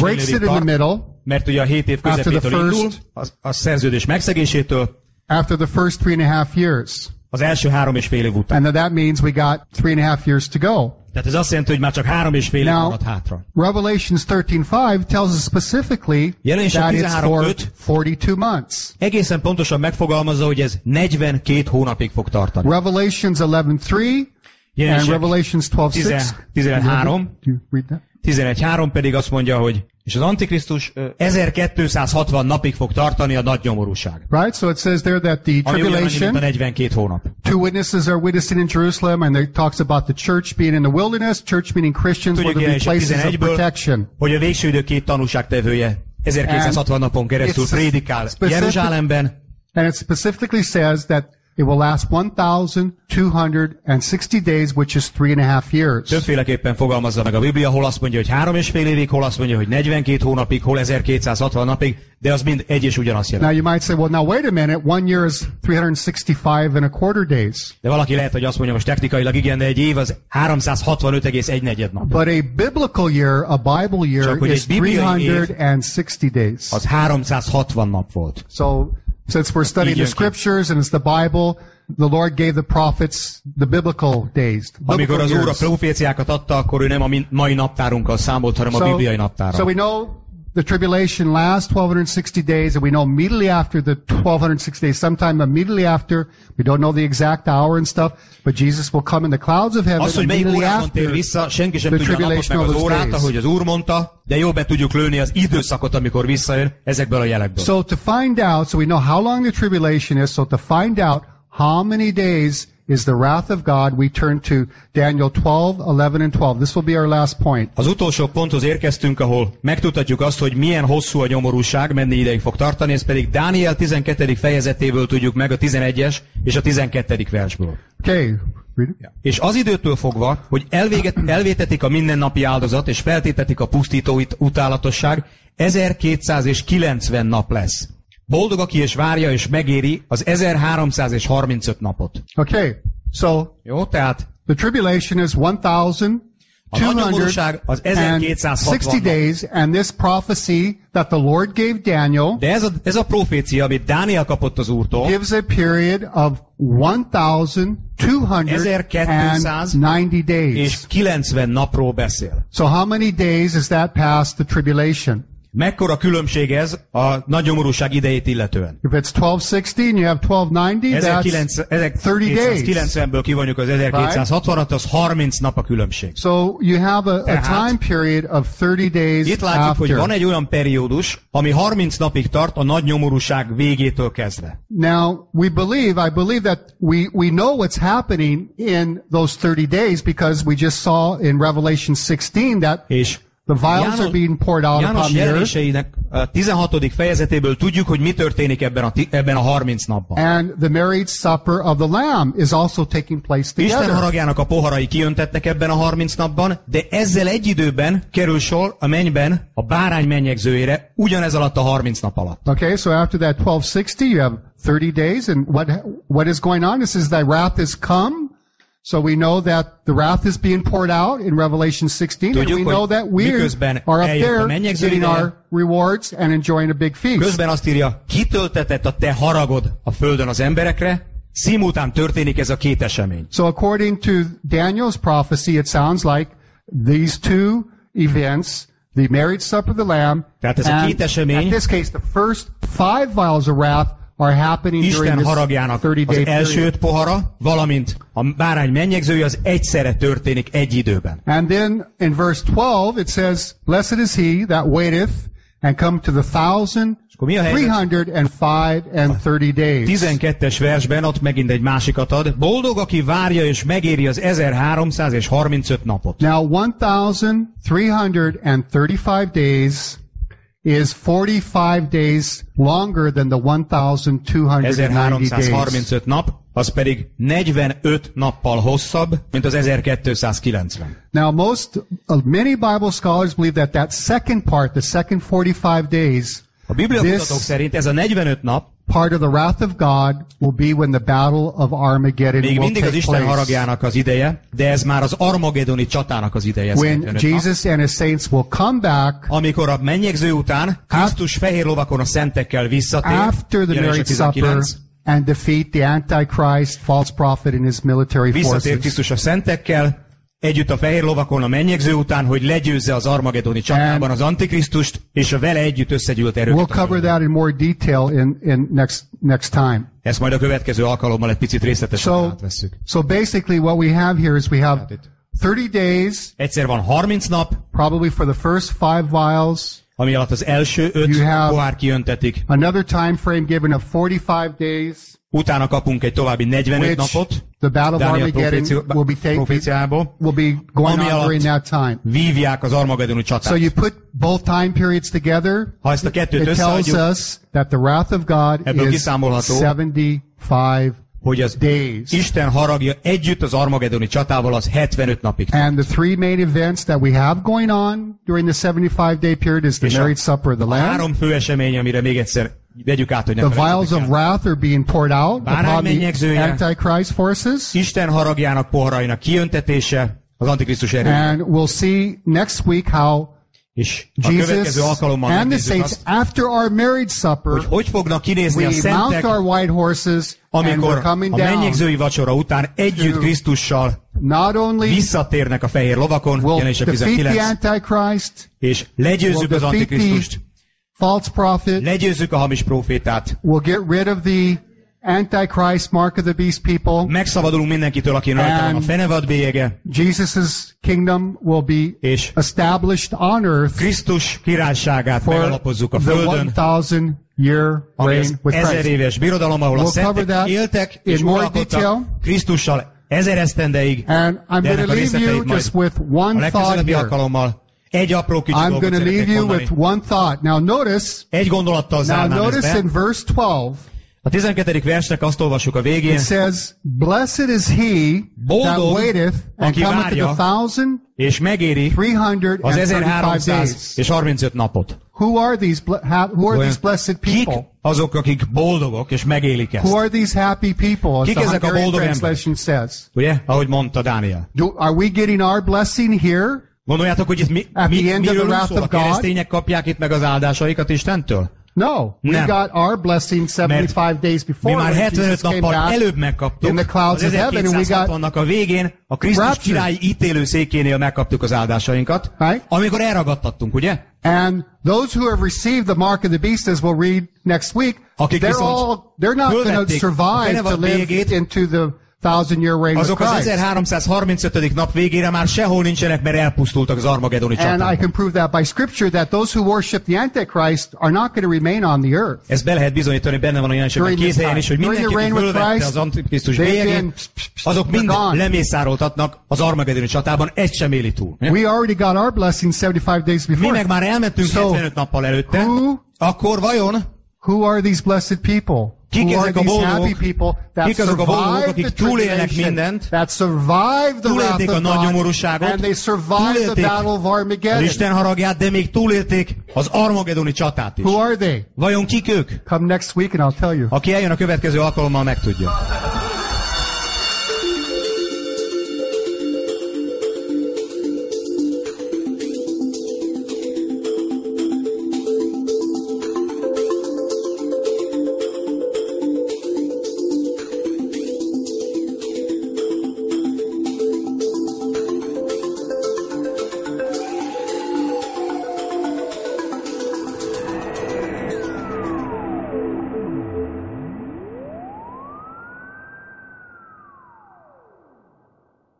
B: breaks it in the middle
C: Mert ugye a 7 év közepétől
B: first-
C: indul, az, a szerződés megszegésétől,
B: after the first three and a half years.
C: az első három és fél év után.
B: And that means we got three and a half years to go.
C: Tehát ez azt jelenti, hogy már csak három és fél év maradt hátra.
B: Revelations 13.5 tells us specifically
C: Jelenések
B: that it's for
C: 13:5.
B: 42 months.
C: Egészen pontosan megfogalmazza, hogy ez 42 hónapig fog tartani.
B: Revelations 11.3 and Revelations 12.6.
C: 13.
B: You read that?
C: 11.3 pedig azt mondja, hogy és az Antikrisztus ö, 1260 napig fog tartani a nagy nyomorúság.
B: Right? So it says there that the tribulation,
C: 42 hónap.
B: two witnesses are witnessing in Jerusalem, and it talks about the church being in the wilderness, church meaning Christians
C: Tudjuk
B: to be places of
C: 11-ből,
B: protection.
C: hogy a végső idő két tanúságtevője 1260 napon keresztül prédikál Jeruzsálemben,
B: And it specifically says that it will last 1,260 days, which is three and a half years.
C: Többféleképpen fogalmazza meg a Biblia, hol azt mondja, hogy három és fél évig, hol azt mondja, hogy 42 hónapig, hol 1260 napig, de az mind egy és ugyanazt jelent.
B: Now you might say, well, now wait a minute. One year is 365 and a quarter days.
C: De valaki lehet, hogy azt mondja, most technikailag igen, de egy év az 365,1 negyed nap.
B: But a biblical year, a Bible year,
C: Csak
B: is
C: egy bibliai év-
B: 360 days.
C: Az 360 nap volt.
B: So since we're studying the scriptures and it's the Bible, the Lord gave the prophets the biblical days. the
C: Amikor az Úr a proféciákat adta, akkor ő nem a mai naptárunkkal számolt, hanem a bibliai naptárral.
B: so we know the tribulation lasts 1260 days, and we know immediately after the 1260 days, sometime immediately after, we don't know the exact hour and stuff, but Jesus will come in the clouds of heaven
C: Az, hogy melyik
B: immediately
C: órában tér
B: after.
C: vissza, senki sem
B: the
C: tudja a napot meg
B: tribulation
C: az
B: of those
C: órát,
B: days.
C: ahogy az Úr mondta, de jól be tudjuk lőni az időszakot, amikor visszajön ezekből a jelekből.
B: So to find out, so we know how long the tribulation is, so to find out how many days is the wrath of God, we turn to Daniel 12, 11, and 12. This will be our last point.
C: Az utolsó ponthoz érkeztünk, ahol megtudhatjuk azt, hogy milyen hosszú a nyomorúság, mennyi ideig fog tartani, ez pedig Dániel 12. fejezetéből tudjuk meg a 11-es és a 12. versből.
B: Okay.
C: És az időtől fogva, hogy elvéget, elvétetik a mindennapi áldozat, és feltétetik a pusztító ut- utálatosság, 1290 nap lesz. Boldog, aki és várja, és megéri az 1335 napot.
B: Okay. So
C: Jó, tehát
B: the tribulation is
C: A nagy nyomorúság az 1260
B: 1260 days, and this prophecy that the Lord gave Daniel
C: De ez a, ez a profécia, amit Dániel kapott az Úrtól,
B: gives a period of 1,290 days.
C: és 90 napról beszél.
B: So how many days is that past the tribulation?
C: Mekkora különbség ez a nagy nyomorúság idejét illetően?
B: If it's 1260, you have 1290, that's 30 days.
C: 1290-ből kivonjuk az 1260-at, az 30 nap a különbség.
B: So you have a, a
C: Tehát-
B: time period of 30 days
C: Itt látjuk, hogy van
B: after.
C: egy olyan periódus, ami 30 napig tart a nagy nyomorúság végétől kezdve.
B: Now, we believe, I believe that we, we know what's happening in those 30 days because we just saw in Revelation 16 that
C: És
B: the vials
C: János-
B: are being poured out
C: János
B: upon
C: jelenéseinek a 16. fejezetéből tudjuk, hogy mi történik ebben a, ebben a 30 napban.
B: And the marriage supper of the Lamb is also taking place
C: Isten
B: together.
C: haragjának a poharai kijöntetnek ebben a 30 napban, de ezzel egy időben kerül sor a mennyben a bárány mennyegzőjére ugyanez alatt a 30 nap alatt.
B: Okay, so after that 1260, you have 30 days, and what what is going on? This is thy wrath is come. So we know that the wrath is being poured out in Revelation 16, and we know that we are up there getting our rewards and enjoying a big feast.
C: Közben azt írja, kitöltetett a te haragod a földön az emberekre, szimultán történik ez a két esemény.
B: So according to Daniel's prophecy, it sounds like these two events, the marriage supper of the Lamb,
C: Tehát ez a
B: and
C: két esemény-
B: in this case, the first five vials of wrath are happening during
C: Isten haragjának
B: 30
C: az
B: day
C: első
B: period.
C: öt pohara, valamint a bárány mennyegzője az egyszerre történik egy időben.
B: And then in verse 12, it says, Blessed is he that waiteth and come to the thousand
C: akkor mi a helyzet?
B: three hundred and five and thirty days.
C: 12-es versben ott megint egy másikat ad. Boldog, aki várja és megéri az 1300 és 35 napot.
B: Now, 1,335 days is 45 days longer than the 1,290 days.
C: 1335 nap, az pedig 45 nappal hosszabb, mint az 1290.
B: Now, most, uh, many Bible scholars believe that that second part, the second 45 days,
C: A bibliakutatók
B: this
C: szerint ez a 45 nap
B: part of the wrath of God will be when the battle of Armageddon
C: még mindig az Isten
B: place.
C: haragjának az ideje, de ez már az Armagedoni csatának az ideje.
B: When
C: 45 nap.
B: Jesus and his saints will come back
C: Amikor a mennyegző után Krisztus fehér lovakon a szentekkel visszatér,
B: after the marriage supper
C: 19,
B: and defeat the Antichrist, false prophet, and his military
C: visszatér
B: forces.
C: Krisztus a szentekkel, együtt a fehér lovakon a mennyegző után, hogy legyőzze az Armagedoni csatában az Antikrisztust, és a vele együtt összegyűlt erőket.
B: We'll cover that in more detail in, in next, next time.
C: Ezt majd a következő alkalommal egy picit részletesen
B: So,
C: átvesszük.
B: so basically what we have here is we have 30 days,
C: Egyszer van 30 nap,
B: probably for the first five vials,
C: ami alatt az első öt pohár kijöntetik.
B: another time frame given of 45 days,
C: Utána kapunk egy további 45
B: which
C: napot,
B: the battle of Armageddon will be taken, will be going on during that time.
C: Vívják az Armagedoni csatát.
B: So you put both time periods together,
C: ha ezt a kettőt
B: it tells us that the wrath of God is
C: kiszámolható,
B: 75
C: hogy az
B: days.
C: Isten haragja együtt az Armagedoni csatával az 75 napig.
B: And the three main events that we have going on during the 75 day period is the marriage supper of the Lamb.
C: három fő esemény, amire még egyszer vegyük át, hogy ne
B: The vials of wrath are being poured out upon the. Antichrist forces.
C: Isten haragjának poharainak kijöntetése, az Antikrisztus erő.
B: And we'll see next week how
C: És a következő
B: Jesus
C: alkalommal
B: and the saints,
C: azt,
B: after our marriage supper,
C: hogy hogy fognak kinézni a szentek,
B: our white horses
C: amikor a
B: down.
C: mennyegzői vacsora után együtt Krisztussal
B: Not only
C: visszatérnek a fehér lovakon, jelenések
B: defeat the
C: 19,
B: Antichrist,
C: és legyőzzük az Antikrisztust,
B: false prophet.
C: legyőzzük a hamis profétát,
B: We'll get rid of the Antichrist, mark of the beast people.
C: megszabadulunk mindenkitől, aki rajta a fenevad bélyege,
B: Jesus' kingdom will be
C: és
B: established on earth
C: Krisztus királyságát megalapozzuk a földön,
B: 1000 year reign with
C: ezer
B: Christ.
C: éves birodalom, ahol a
B: We'll cover
C: szentek éltek és uralkodtak. Krisztussal ezer esztendeig,
B: And I'm going to
C: a
B: leave you just with
C: a
B: one thought here.
C: alkalommal egy apró kicsi
B: I'm going to leave you with one thought. Now notice,
C: Egy gondolattal
B: now
C: zárnám ezt
B: notice in verse 12,
C: A 12. versnek azt olvassuk a végén,
B: it says, Blessed is he that waiteth and cometh to the thousand
C: és megéri az
B: and thirty-five
C: 1300
B: days.
C: és 35 napot.
B: Who are these? Who are these blessed
C: Kik
B: people?
C: azok, akik boldogok és megélik ezt?
B: Who are these happy people? As
C: Kik ezek a boldog emberek?
B: says.
C: Ugye? Ahogy mondta Dániel.
B: Do, are we getting our blessing here?
C: Gondoljátok, hogy itt mi, mi, miről szól? A keresztények kapják itt meg az áldásaikat Istentől?
B: No, we
C: Nem.
B: got our blessing 75 days
C: Mi
B: before
C: már
B: when
C: 75
B: Jesus came
C: nappal előbb megkaptuk.
B: in the clouds
C: az
B: of heaven, and we got
C: 1260-nak a végén a Krisztus
B: raptured.
C: királyi ítélő székénél megkaptuk az áldásainkat.
B: Right.
C: Amikor elragadtattunk, ugye?
B: And those who have received the mark of the beast, as we'll read next week,
C: Akik
B: they're all they're not going to survive to live into the thousand year reign
C: Azok az
B: Christ.
C: 1335. nap végére már sehol nincsenek, mert elpusztultak az Armagedoni
B: And I
C: csatában.
B: can prove that by scripture that those who worship the Antichrist are not going to remain on the earth.
C: Ezt be lehet bizonyítani, benne van a jelenségben két helyen is, hogy mindenki, fölvette az Antikrisztus bélyegét, azok mind lemészároltatnak az Armagedoni csatában, egy sem éli túl.
B: We already got our blessing 75 days
C: Mi
B: before.
C: meg már elmentünk
B: So,
C: 75 nappal előtte,
B: who-
C: akkor vajon
B: Who are these blessed people?
C: Kik
B: Who are
C: ezek a
B: these
C: boldogok?
B: happy people that
C: Kik azok a boldogok,
B: survived
C: akik
B: the
C: túlélnek
B: tribulation,
C: mindent,
B: that survived the wrath
C: túlélték a
B: of
C: nagy
B: God,
C: nyomorúságot,
B: and they survived the
C: túlélték
B: battle of
C: az
B: Armageddon?
C: Isten haragját, de még túlélték az Armagedoni csatát is.
B: Who are they?
C: Vajon kik ők?
B: Come next week and I'll tell you.
C: Aki eljön a következő alkalommal, megtudja.